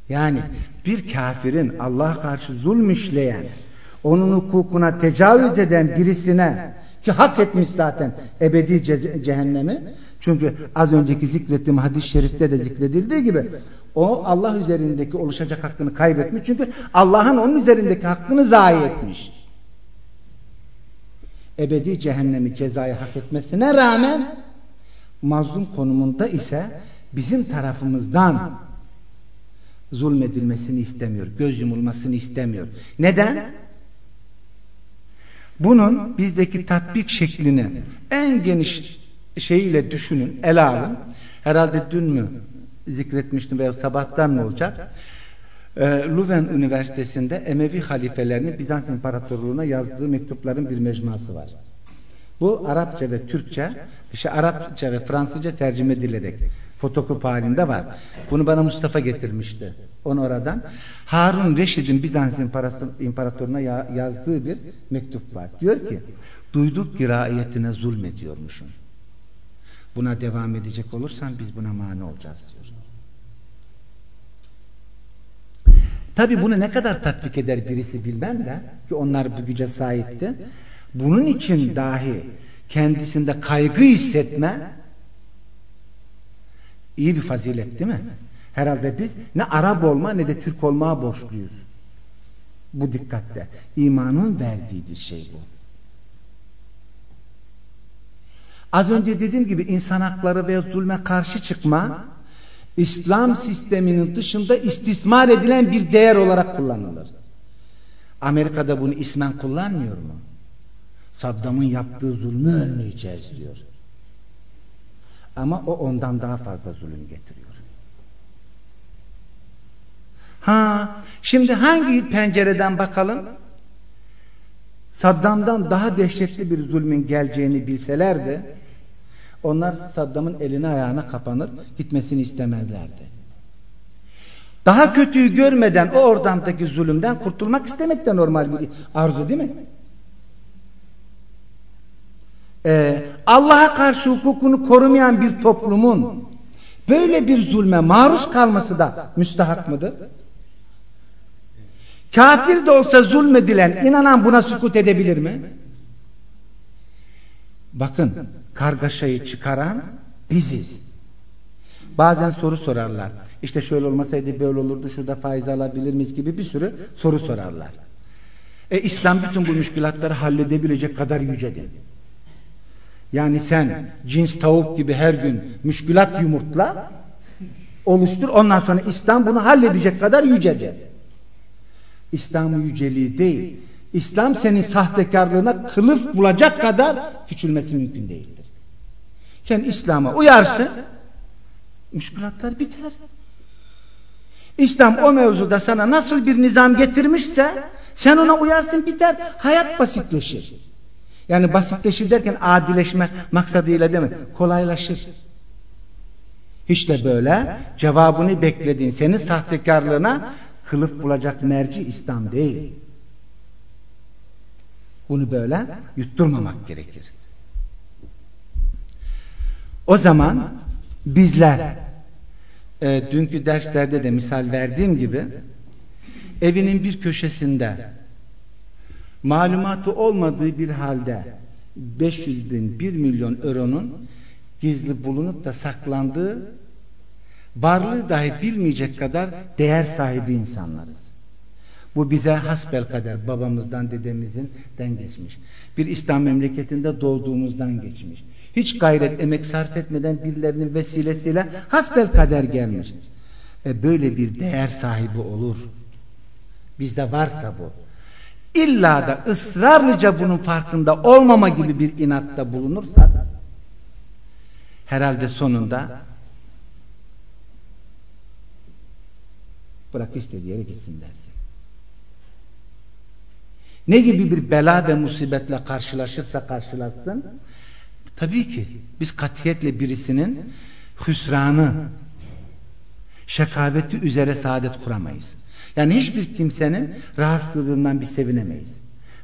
Yani bir kafirin Allah'a karşı zulmüşleyen, onun hukukuna tecavüz eden birisine ki hak etmiş zaten ebedi cehennemi. Çünkü az önceki zikrettiğim hadis-i şerifte de zikredildiği gibi o Allah üzerindeki oluşacak hakkını kaybetmiş. Çünkü Allah'ın onun üzerindeki hakkını zayi etmiş. Ebedi cehennemi cezayı hak etmesine rağmen mazlum konumunda ise bizim tarafımızdan zulmedilmesini istemiyor. Göz yumulmasını istemiyor. Neden? Bunun bizdeki tatbik şeklini en geniş şeyiyle düşünün, ele alın. Herhalde dün mü zikretmiştim veya sabahtan mı olacak? Ee, Louvain Üniversitesi'nde Emevi halifelerinin Bizans İmparatorluğu'na yazdığı mektupların bir mecmuası var. Bu Arapça ve Türkçe, işte Arapça ve Fransızca tercüme edilerek fotokop halinde var. Bunu bana Mustafa getirmişti. Onu oradan. Harun Reşid'in Bizans İmparatorluğu'na yazdığı bir mektup var. Diyor ki, duyduk ki raiyetine zulmediyormuşsun. Buna devam edecek olursan biz buna mani olacağız diyor. Tabi bunu ne kadar tatbik eder birisi bilmem de ki onlar bu güce sahipti. Bunun için dahi kendisinde kaygı hissetme iyi bir fazilet değil mi? Herhalde biz ne Arap olma ne de Türk olmaya borçluyuz. Bu dikkatte. İmanın verdiği bir şey bu. Az önce dediğim gibi insan hakları ve zulme karşı çıkma İslam sisteminin dışında istismar edilen bir değer olarak kullanılır. Amerika'da bunu ismen kullanmıyor mu? Saddam'ın yaptığı zulmü önleyeceğiz diyor. Ama o ondan daha fazla zulüm getiriyor. Ha, şimdi hangi pencereden bakalım? Saddam'dan daha dehşetli bir zulmün geleceğini bilselerdi onlar Saddam'ın eline ayağına kapanır gitmesini istemezlerdi. Daha kötüyü görmeden o ortamdaki zulümden kurtulmak istemek de normal bir arzu değil mi? Ee, Allah'a karşı hukukunu korumayan bir toplumun böyle bir zulme maruz kalması da müstahak mıdır? Kafir de olsa zulmedilen inanan buna sukut edebilir mi? Bakın kargaşayı çıkaran biziz. Bazen soru sorarlar. İşte şöyle olmasaydı böyle olurdu şurada faiz alabilir miyiz gibi bir sürü soru sorarlar. E İslam bütün bu müşkülatları halledebilecek kadar yücedir. Yani sen cins tavuk gibi her gün müşkülat yumurtla oluştur ondan sonra İslam bunu halledecek kadar yücedir. İslam'ın yüceliği değil. İslam senin sahtekarlığına kılıf bulacak kadar küçülmesi mümkün değildir. Sen İslam'a uyarsın müşkülatlar biter. İslam o mevzuda sana nasıl bir nizam getirmişse sen ona uyarsın biter. Hayat basitleşir. Yani basitleşir derken adileşme maksadıyla değil mi? Kolaylaşır. Hiç de böyle cevabını beklediğin senin sahtekarlığına kılıf bulacak merci İslam değil. Bunu böyle yutturmamak gerekir. O zaman bizler e, dünkü derslerde de misal verdiğim gibi evinin bir köşesinde malumatı olmadığı bir halde 500 bin 1 milyon euronun gizli bulunup da saklandığı varlığı dahi bilmeyecek kadar değer sahibi insanlarız. Bu bize hasbel kader babamızdan dedemizden geçmiş. Bir İslam memleketinde doğduğumuzdan geçmiş. Hiç gayret emek sarf etmeden birilerinin vesilesiyle hasbel kader gelmiş. E böyle bir değer sahibi olur. Bizde varsa bu. İlla da ısrarlıca bunun farkında olmama gibi bir inatta bulunursa herhalde sonunda bırak istediği yere gitsin dersin. Ne gibi bir bela ve musibetle karşılaşırsa karşılaşsın tabii ki biz katiyetle birisinin hüsranı şekaveti üzere saadet kuramayız. Yani hiçbir kimsenin rahatsızlığından bir sevinemeyiz.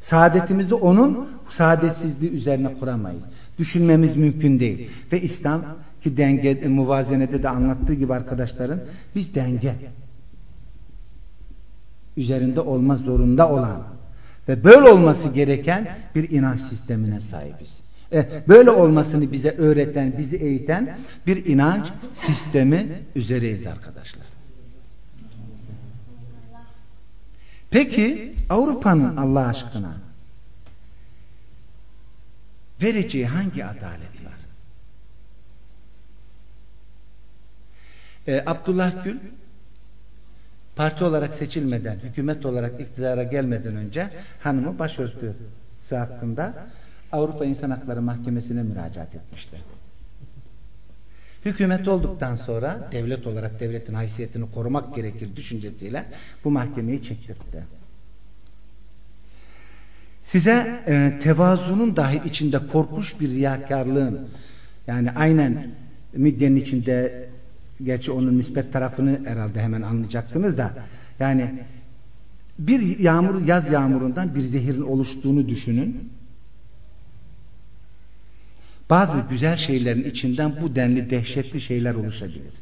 Saadetimizi onun saadetsizliği üzerine kuramayız. Düşünmemiz mümkün değil. Ve İslam ki denge, e, muvazenede de anlattığı gibi arkadaşların biz denge üzerinde olma zorunda olan ve böyle olması gereken bir inanç sistemine sahibiz. E, böyle olmasını bize öğreten, bizi eğiten bir inanç sistemi üzereyiz arkadaşlar. Peki Avrupa'nın Allah aşkına vereceği hangi adalet var? Ee, Abdullah Gül parti olarak seçilmeden, hükümet olarak iktidara gelmeden önce hanımı başörtüsü hakkında Avrupa İnsan Hakları Mahkemesi'ne müracaat etmişti. Hükümet olduktan sonra devlet olarak devletin haysiyetini korumak gerekir düşüncesiyle bu mahkemeyi çektirdi. Size e, tevazunun dahi içinde korkunç bir riyakarlığın yani aynen midyenin içinde gerçi onun müspet tarafını herhalde hemen anlayacaksınız da yani bir yağmur yaz yağmurundan bir zehirin oluştuğunu düşünün bazı güzel şeylerin içinden bu denli dehşetli şeyler oluşabilir.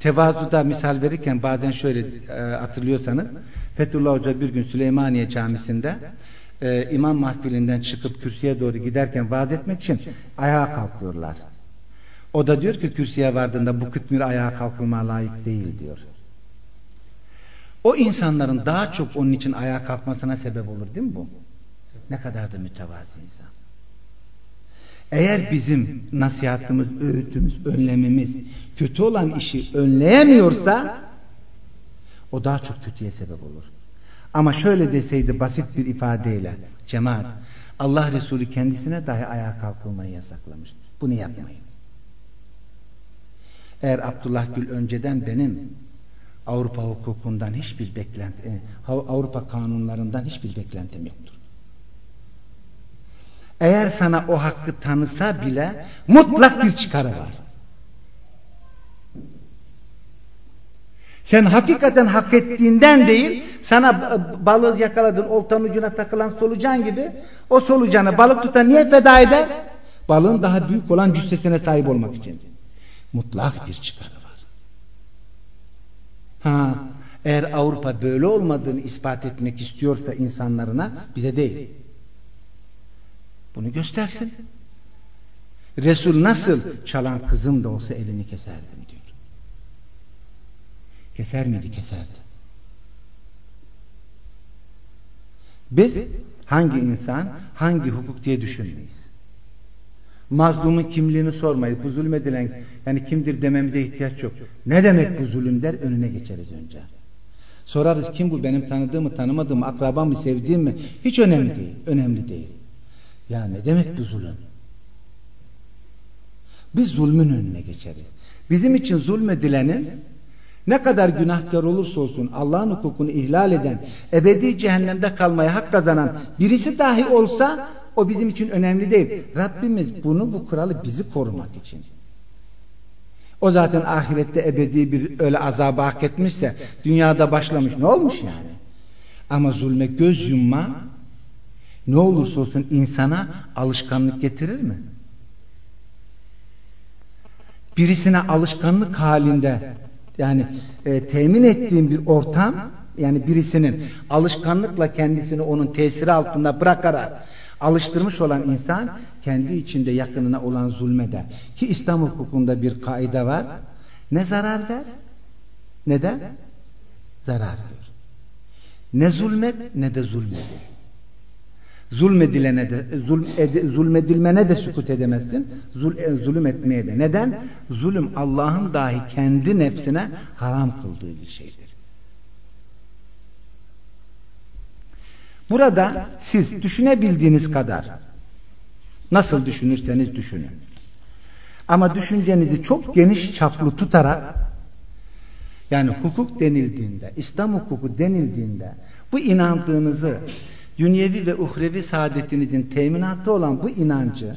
Tevazuda misal verirken bazen şöyle e, hatırlıyorsanız Fethullah Hoca bir gün Süleymaniye Camisi'nde e, imam mahfilinden çıkıp kürsüye doğru giderken vaaz etmek için ayağa kalkıyorlar. O da diyor ki kürsüye vardığında bu kütmür ayağa kalkılmaya layık değil diyor. O insanların daha çok onun için ayağa kalkmasına sebep olur değil mi bu? Ne kadar da mütevazi insan. Eğer bizim nasihatımız, öğütümüz, önlemimiz kötü olan işi önleyemiyorsa o daha çok kötüye sebep olur. Ama şöyle deseydi basit bir ifadeyle cemaat Allah Resulü kendisine dahi ayağa kalkılmayı yasaklamış. Bunu yapmayın. Eğer Abdullah Gül önceden benim Avrupa hukukundan hiçbir beklenti, e, Avrupa kanunlarından hiçbir beklentim yoktur. Eğer sana o hakkı tanısa bile mutlak bir çıkarı var. Sen hakikaten hak ettiğinden değil, sana balığı yakaladın, oltanın ucuna takılan solucan gibi, o solucanı balık tutan niye feda eder? Balığın daha büyük olan cüssesine sahip olmak için. Mutlak bir çıkarı var. Ha, eğer Avrupa böyle olmadığını ispat etmek istiyorsa insanlarına, bize değil. Bunu göstersin. Resul nasıl çalan kızım da olsa elini keserdim diyor. Keser miydi? Keserdi. Biz hangi insan, hangi hukuk diye düşünmeyiz. Mazlumun kimliğini sormayız. Bu zulmedilen yani kimdir dememize ihtiyaç yok. Ne demek bu zulüm der önüne geçeriz önce. Sorarız kim bu benim tanıdığım mı tanımadığım mı akrabam mı sevdiğim mi hiç önemli değil. Önemli değil. Ya ne demek bu zulüm? Biz zulmün önüne geçeriz. Bizim için zulmedilenin ne kadar günahkar olursa olsun Allah'ın hukukunu ihlal eden, ebedi cehennemde kalmaya hak kazanan birisi dahi olsa o bizim için önemli değil. Rabbimiz bunu bu kuralı bizi korumak için. O zaten ahirette ebedi bir öyle azabı hak etmişse dünyada başlamış ne olmuş yani? Ama zulme göz yumma ne olursa olsun insana alışkanlık getirir mi? Birisine alışkanlık halinde yani e, temin ettiğin bir ortam yani birisinin alışkanlıkla kendisini onun tesiri altında bırakarak alıştırmış olan insan kendi içinde yakınına olan zulmeder. Ki İslam hukukunda bir kaide var. Ne zarar ver ne de zarar ver. Ne zulmet ne de zulmedir. Zulmedilene de zulm ed, zulmedilmene de sükut edemezsin. Zul, e, zulüm etmeye de. Neden? Zulüm Allah'ın dahi kendi nefsine haram kıldığı bir şeydir. Burada siz düşünebildiğiniz kadar nasıl düşünürseniz düşünün. Ama düşüncenizi çok geniş çaplı tutarak yani hukuk denildiğinde, İslam hukuku denildiğinde bu inandığınızı dünyevi ve uhrevi saadetinizin teminatı olan bu inancı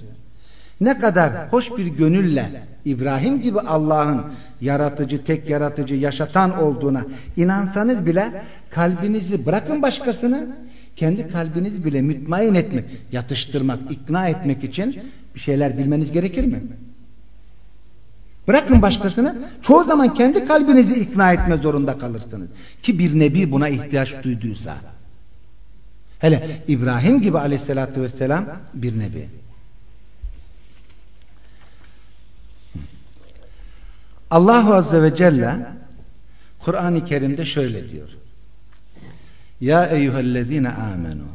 ne kadar hoş bir gönülle İbrahim gibi Allah'ın yaratıcı, tek yaratıcı, yaşatan olduğuna inansanız bile kalbinizi bırakın başkasını kendi kalbinizi bile mütmain etmek, yatıştırmak, ikna etmek için bir şeyler bilmeniz gerekir mi? Bırakın başkasını çoğu zaman kendi kalbinizi ikna etme zorunda kalırsınız. Ki bir nebi buna ihtiyaç duyduysa. Hele İbrahim gibi aleyhissalatü vesselam bir nebi. Allahu Azze ve Celle Kur'an-ı Kerim'de şöyle diyor. Ya eyyühellezine amenu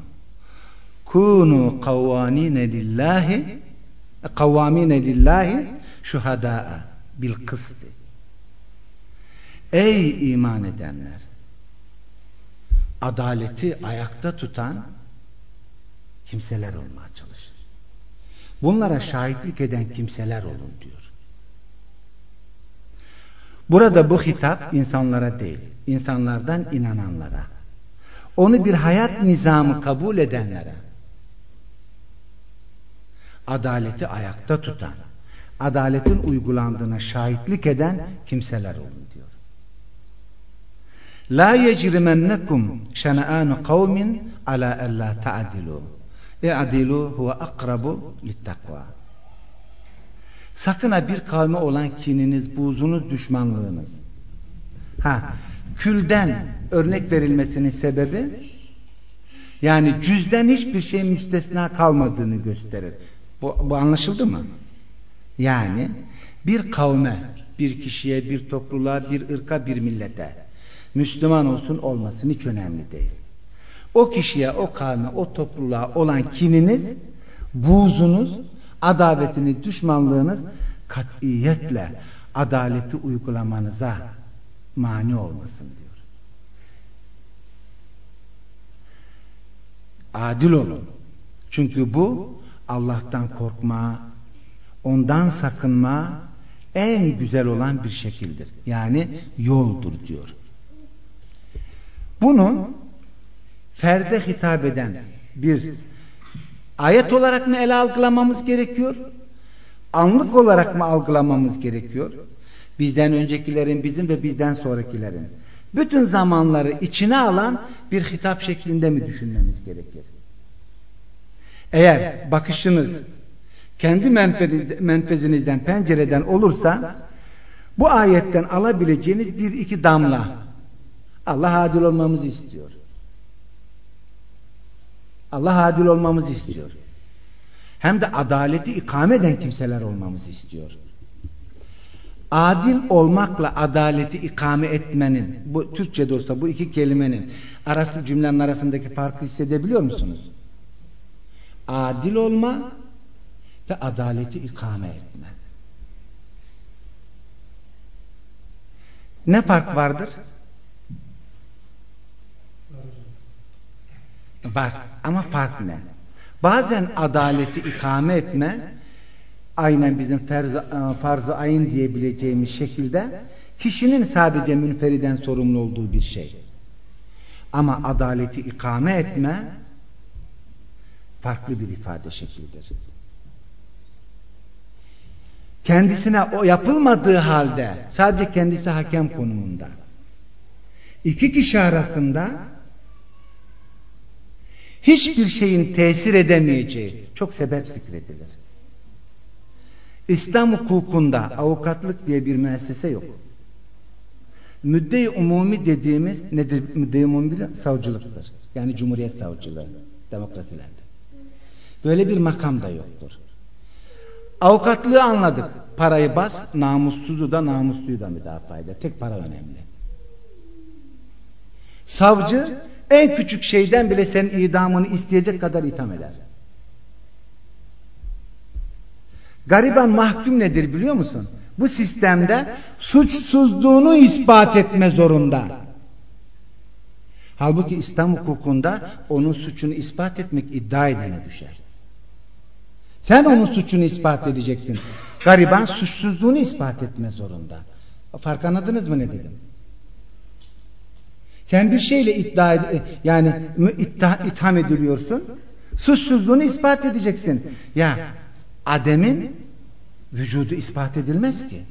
kunu kavvanine lillahi kavvamine lillahi şuhada'a bil kısti. Ey iman edenler adaleti ayakta tutan kimseler olmaya çalışın. Bunlara şahitlik eden kimseler olun diyor. Burada bu hitap insanlara değil, insanlardan inananlara. Onu bir hayat nizamı kabul edenlere. Adaleti ayakta tutan, adaletin uygulandığına şahitlik eden kimseler olun. La yecrimennekum şena'anu kavmin ala alla ta'dilu. İ'dilu huve akrabu littakva. Sakın ha bir kavme olan kininiz, buzunuz, düşmanlığınız. Ha, külden örnek verilmesinin sebebi yani cüzden hiçbir şey müstesna kalmadığını gösterir. Bu, bu anlaşıldı mı? Yani bir kavme, bir kişiye, bir topluluğa, bir ırka, bir millete Müslüman olsun olmasın hiç önemli değil. O kişiye, o kavme, o topluluğa olan kininiz, buğzunuz, adavetiniz, düşmanlığınız katiyetle adaleti uygulamanıza mani olmasın diyor. Adil olun. Çünkü bu Allah'tan korkma, ondan sakınma en güzel olan bir şekildir. Yani yoldur diyor. Bunu ferde hitap eden bir ayet olarak mı ele algılamamız gerekiyor? Anlık olarak mı algılamamız gerekiyor? Bizden öncekilerin, bizim ve bizden sonrakilerin. Bütün zamanları içine alan bir hitap şeklinde mi düşünmemiz gerekir? Eğer bakışınız kendi menfezinizden, pencereden olursa bu ayetten alabileceğiniz bir iki damla Allah adil olmamızı istiyor. Allah adil olmamızı istiyor. Hem de adaleti ikame eden kimseler olmamızı istiyor. Adil olmakla adaleti ikame etmenin, bu Türkçe olsa bu iki kelimenin arası cümlenin arasındaki farkı hissedebiliyor musunuz? Adil olma ve adaleti ikame etme. Ne fark vardır? Var ama fark ne? Bazen adaleti ikame etme aynen bizim farz-ı farz ayın diyebileceğimiz şekilde kişinin sadece münferiden sorumlu olduğu bir şey. Ama adaleti ikame etme farklı bir ifade şeklidir. Kendisine o yapılmadığı halde sadece kendisi hakem konumunda. İki kişi arasında hiçbir şeyin tesir edemeyeceği çok sebep zikredilir. İslam hukukunda avukatlık diye bir müessese yok. Müdde-i umumi dediğimiz nedir? Müdde-i umumi bile savcılıktır. Yani Cumhuriyet Savcılığı demokrasilerde. Böyle bir makam da yoktur. Avukatlığı anladık. Parayı bas, namussuzu da namusluyu da müdafaa eder. Tek para önemli. Savcı en küçük şeyden bile senin idamını isteyecek kadar itham eder. Gariban mahkum nedir biliyor musun? Bu sistemde suçsuzluğunu ispat etme zorunda. Halbuki İslam hukukunda onun suçunu ispat etmek iddia edene düşer. Sen onun suçunu ispat edeceksin. Gariban suçsuzluğunu ispat etme zorunda. Fark anladınız mı ne dedim? Sen bir şeyle iddia ed yani iddia, itham ediliyorsun. Suçsuzluğunu ispat edeceksin. Ya Adem'in vücudu ispat edilmez ki.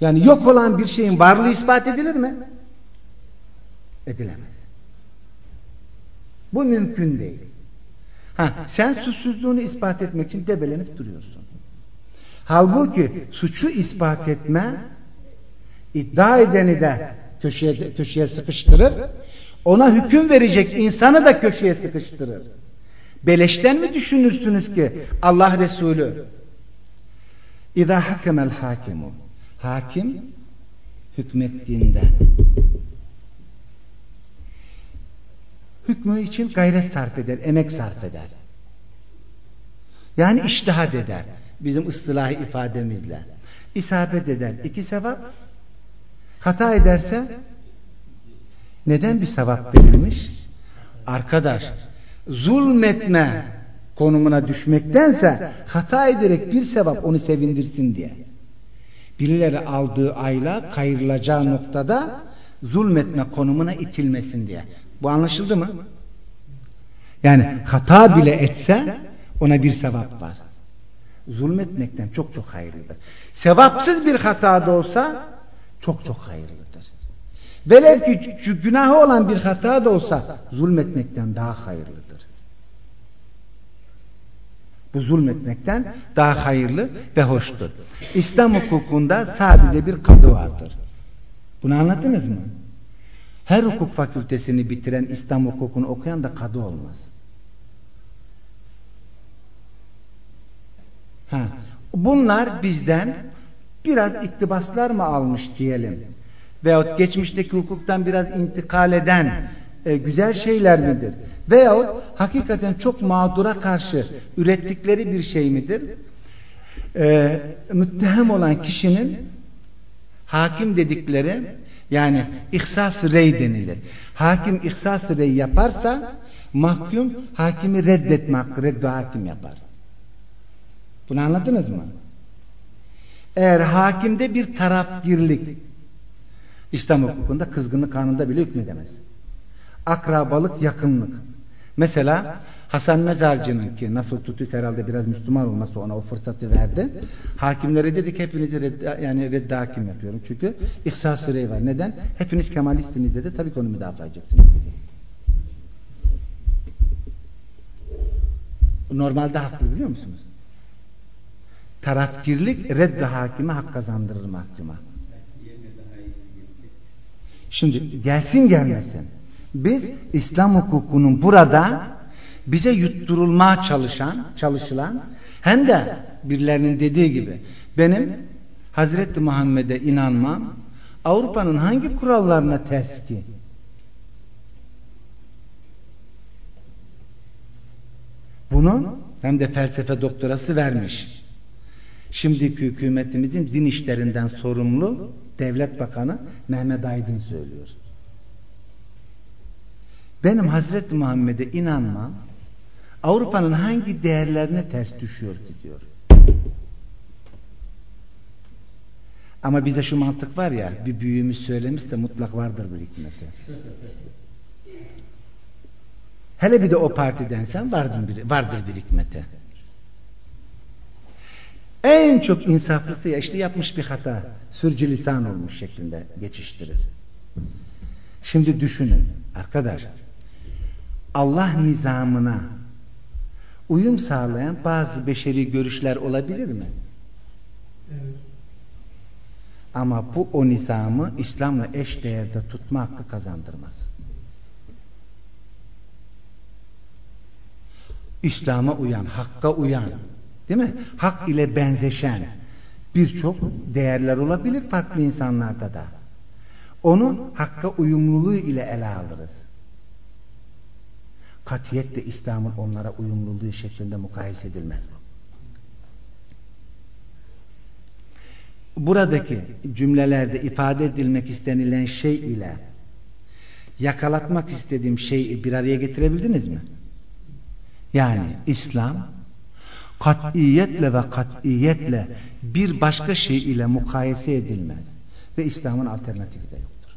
Yani yok olan bir şeyin varlığı ispat edilir mi? Edilemez. Bu mümkün değil. Ha, sen suçsuzluğunu ispat etmek için debelenip duruyorsun. Halbuki suçu ispat etme iddia edeni de köşeye, köşeye sıkıştırır. Ona hüküm verecek insanı da köşeye sıkıştırır. Beleşten mi düşünürsünüz ki Allah Resulü İzâ hakemel hakimu Hakim hükmettiğinde hükmü için gayret sarf eder, emek sarf eder. Yani iştihad eder. Bizim ıstılahi ifademizle. İsabet eder. iki sevap. Hata ederse neden bir sevap verilmiş? Arkadaş zulmetme konumuna düşmektense hata ederek bir sevap onu sevindirsin diye. Birileri aldığı ayla kayırılacağı noktada zulmetme konumuna itilmesin diye. Bu anlaşıldı mı? Yani hata bile etse ona bir sevap var. Zulmetmekten çok çok hayırlıdır. Sevapsız bir hata da olsa çok çok hayırlıdır. Velev ki günahı olan bir hata da olsa zulmetmekten daha hayırlıdır. Bu zulmetmekten daha hayırlı ve hoştur. İslam hukukunda sadece bir kadı vardır. Bunu anladınız mı? Her hukuk fakültesini bitiren İslam hukukunu okuyan da kadı olmaz. Ha, bunlar bizden biraz iktibaslar mı almış diyelim? Veyahut geçmişteki hukuktan biraz intikal eden e, güzel şeyler midir? Veyahut hakikaten çok mağdura karşı ürettikleri bir şey midir? E, müttehem olan kişinin hakim dedikleri yani ihsas rey denilir. Hakim ihsas rey yaparsa mahkum hakimi reddetme hakkı reddi hakim yapar. Bunu anladınız mı? Eğer hakimde bir tarafgirlik İslam hukukunda kızgınlık kanunda bile hükmedemez. Akrabalık, yakınlık. Mesela Hasan Mezarcı'nın ki nasıl tutuyor herhalde biraz Müslüman olması ona o fırsatı verdi. Hakimlere dedi ki hepinizi reddi, yani reddi hakim yapıyorum. Çünkü ihsas rey var. Neden? Hepiniz Kemalistiniz dedi. Tabii ki onu müdafaa edeceksiniz. Normalde haklı biliyor musunuz? Tarafgirlik reddi hakime hak kazandırır mahkuma. Şimdi gelsin gelmesin. Biz İslam hukukunun burada bize yutturulmaya çalışan, çalışılan hem de birilerinin dediği gibi benim Hazreti Muhammed'e inanmam Avrupa'nın hangi kurallarına ters ki? Bunu hem de felsefe doktorası vermiş. Şimdiki hükümetimizin din işlerinden sorumlu devlet bakanı Mehmet Aydın söylüyor. Benim Hazreti Muhammed'e inanmam Avrupa'nın hangi değerlerine ters düşüyor ki diyor. Ama bize şu mantık var ya bir büyüğümüz söylemişse mutlak vardır bir hikmeti. Hele bir de o partidensen vardır bir, vardır bir hikmeti. En çok insaflısı ya işte yapmış bir hata sürcü olmuş şeklinde geçiştirir. Şimdi düşünün arkadaş Allah nizamına uyum sağlayan bazı beşeri görüşler olabilir mi? Evet. Ama bu o nizamı İslam'la eş değerde tutma hakkı kazandırmaz. İslam'a uyan, hakka uyan, değil mi? Hak ile benzeşen birçok değerler olabilir farklı insanlarda da. Onu hakka uyumluluğu ile ele alırız katiyetle İslam'ın onlara uyumluluğu şeklinde mukayese edilmez bu. Buradaki cümlelerde ifade edilmek istenilen şey ile yakalatmak istediğim şeyi bir araya getirebildiniz mi? Yani İslam katiyetle ve katiyetle bir başka şey ile mukayese edilmez. Ve İslam'ın alternatifi de yoktur.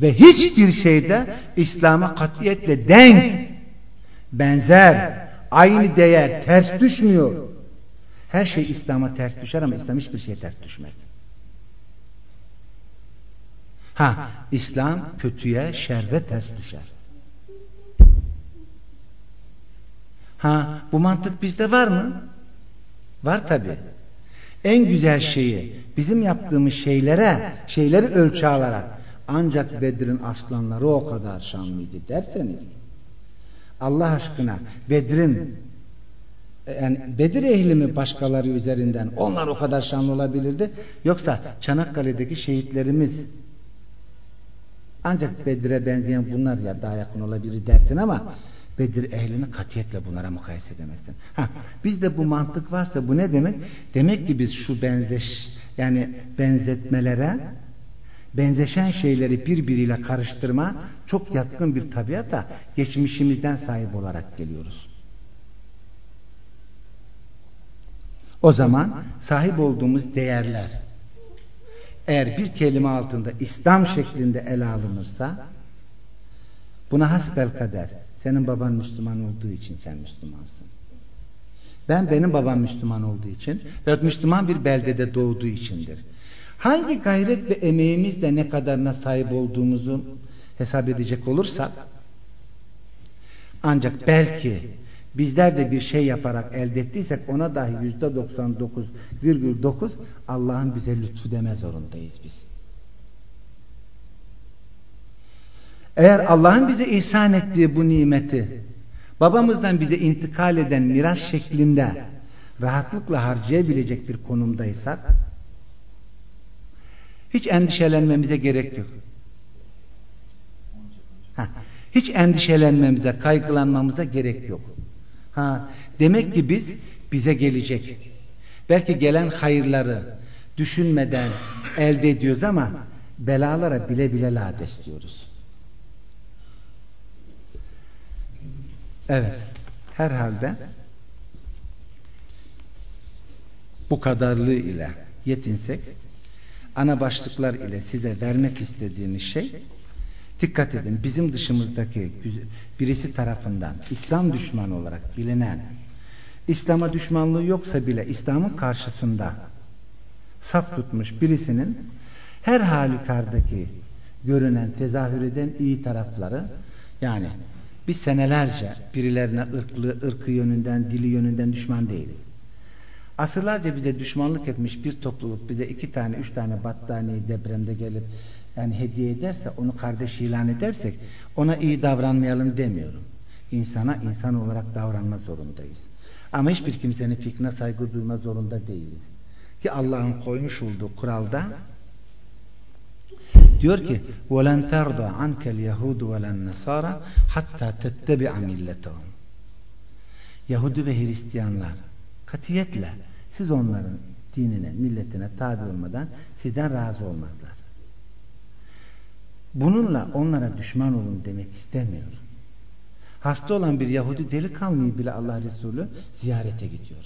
Ve hiçbir şeyde İslam'a katiyetle denk, benzer, aynı değer, ters düşmüyor. Her şey İslam'a ters düşer ama İslam hiçbir şeye ters düşmez. Ha, İslam kötüye, şerre ters düşer. Ha, bu mantık bizde var mı? Var tabi. En güzel şeyi, bizim yaptığımız şeylere, şeyleri ölçü alarak ancak Bedir'in aslanları o kadar şanlıydı derseniz Allah aşkına Bedir'in yani Bedir ehli mi başkaları üzerinden onlar o kadar şanlı olabilirdi yoksa Çanakkale'deki şehitlerimiz ancak Bedir'e benzeyen bunlar ya daha yakın olabilir dersin ama Bedir ehlini katiyetle bunlara mukayese edemezsin. Ha, bizde bu mantık varsa bu ne demek? Demek ki biz şu benzeş yani benzetmelere benzeşen şeyleri birbiriyle karıştırma çok yatkın bir tabiata geçmişimizden sahip olarak geliyoruz. O zaman sahip olduğumuz değerler eğer bir kelime altında İslam şeklinde ele alınırsa buna hasbel kader senin baban Müslüman olduğu için sen Müslümansın. Ben benim babam Müslüman olduğu için ve Müslüman bir beldede doğduğu içindir. Hangi gayret ve emeğimizle ne kadarına sahip olduğumuzu hesap edecek olursak ancak belki bizler de bir şey yaparak elde ettiysek ona dahi yüzde 99,9 Allah'ın bize lütfu deme zorundayız biz. Eğer Allah'ın bize ihsan ettiği bu nimeti babamızdan bize intikal eden miras şeklinde rahatlıkla harcayabilecek bir konumdaysak hiç endişelenmemize gerek yok. Ha, hiç endişelenmemize, kaygılanmamıza gerek yok. Ha, demek ki biz bize gelecek. Belki gelen hayırları düşünmeden elde ediyoruz ama belalara bile bile lades diyoruz. Evet. Herhalde bu kadarlığı ile yetinsek ana başlıklar ile size vermek istediğimiz şey dikkat edin bizim dışımızdaki birisi tarafından İslam düşmanı olarak bilinen İslam'a düşmanlığı yoksa bile İslam'ın karşısında saf tutmuş birisinin her halükardaki görünen tezahür eden iyi tarafları yani biz senelerce birilerine ırklı, ırkı yönünden, dili yönünden düşman değiliz. Asırlarca bize düşmanlık etmiş bir topluluk bize iki tane, üç tane battaniye depremde gelip yani hediye ederse, onu kardeş ilan edersek ona iyi davranmayalım demiyorum. İnsana insan olarak davranma zorundayız. Ama hiçbir kimsenin fikrine saygı duyma zorunda değiliz. Ki Allah'ın koymuş olduğu kuralda Diyor ki وَلَنْ تَرْضَ عَنْكَ الْيَهُودُ وَلَنْ نَصَارَ hatta تَتَّبِعَ مِلَّتَهُمْ Yahudi ve Hristiyanlar katiyetle siz onların dinine, milletine tabi olmadan sizden razı olmazlar. Bununla onlara düşman olun demek istemiyor. Hasta olan bir Yahudi delikanlıyı bile Allah Resulü ziyarete gidiyor.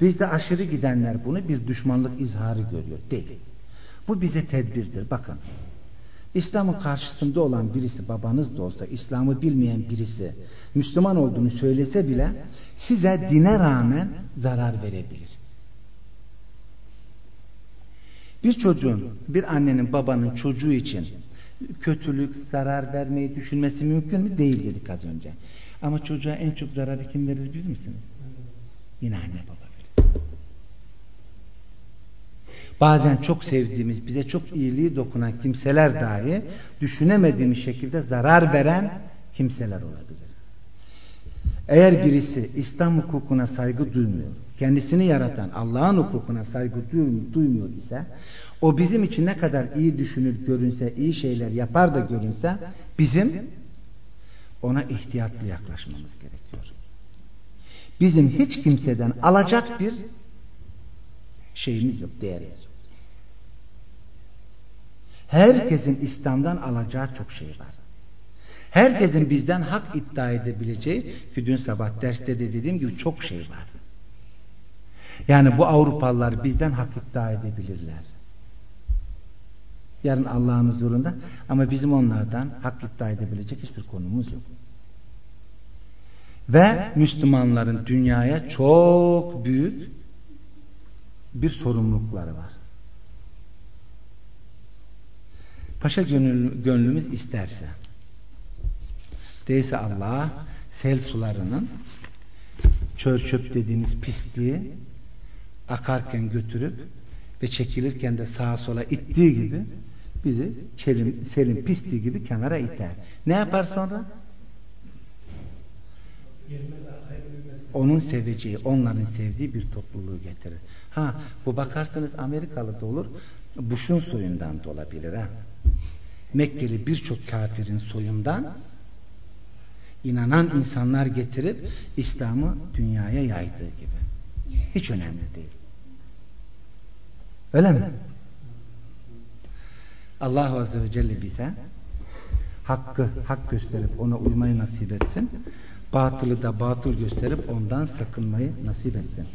Bizde aşırı gidenler bunu bir düşmanlık izharı görüyor. Değil. Bu bize tedbirdir. Bakın. İslam'ın karşısında olan birisi babanız da olsa İslam'ı bilmeyen birisi Müslüman olduğunu söylese bile size dine rağmen zarar verebilir. Bir çocuğun, bir annenin, babanın çocuğu için kötülük, zarar vermeyi düşünmesi mümkün mü? Değil dedik az önce. Ama çocuğa en çok zararı kim verir bilir misiniz? Yine anne baba. Bazen çok sevdiğimiz, bize çok iyiliği dokunan kimseler dahi düşünemediğimiz şekilde zarar veren kimseler olabilir. Eğer birisi İslam hukukuna saygı duymuyor, kendisini yaratan Allah'ın hukukuna saygı duymuyor ise o bizim için ne kadar iyi düşünür görünse, iyi şeyler yapar da görünse bizim ona ihtiyatlı yaklaşmamız gerekiyor. Bizim hiç kimseden alacak bir şeyimiz yok, değerimiz Herkesin İslam'dan alacağı çok şey var. Herkesin bizden hak iddia edebileceği ki dün sabah derste de dediğim gibi çok şey var. Yani bu Avrupalılar bizden hak iddia edebilirler. Yarın Allah'ın huzurunda ama bizim onlardan hak iddia edebilecek hiçbir konumuz yok. Ve Müslümanların dünyaya çok büyük bir sorumlulukları var. Paşa gönül, gönlümüz isterse değilse Allah sel sularının çör çöp dediğiniz pisliği akarken götürüp ve çekilirken de sağa sola ittiği gibi bizi çelim, selin pisliği gibi kenara iter. Ne yapar sonra? Onun seveceği, onların sevdiği bir topluluğu getirir. Ha, bu bakarsanız Amerikalı da olur, Bush'un soyundan da olabilir ha. Mekkeli birçok kafirin soyundan inanan insanlar getirip İslam'ı dünyaya yaydığı gibi. Hiç önemli değil. Öyle mi? Allah Azze ve Celle bize hakkı hak gösterip ona uymayı nasip etsin. Batılı da batıl gösterip ondan sakınmayı nasip etsin.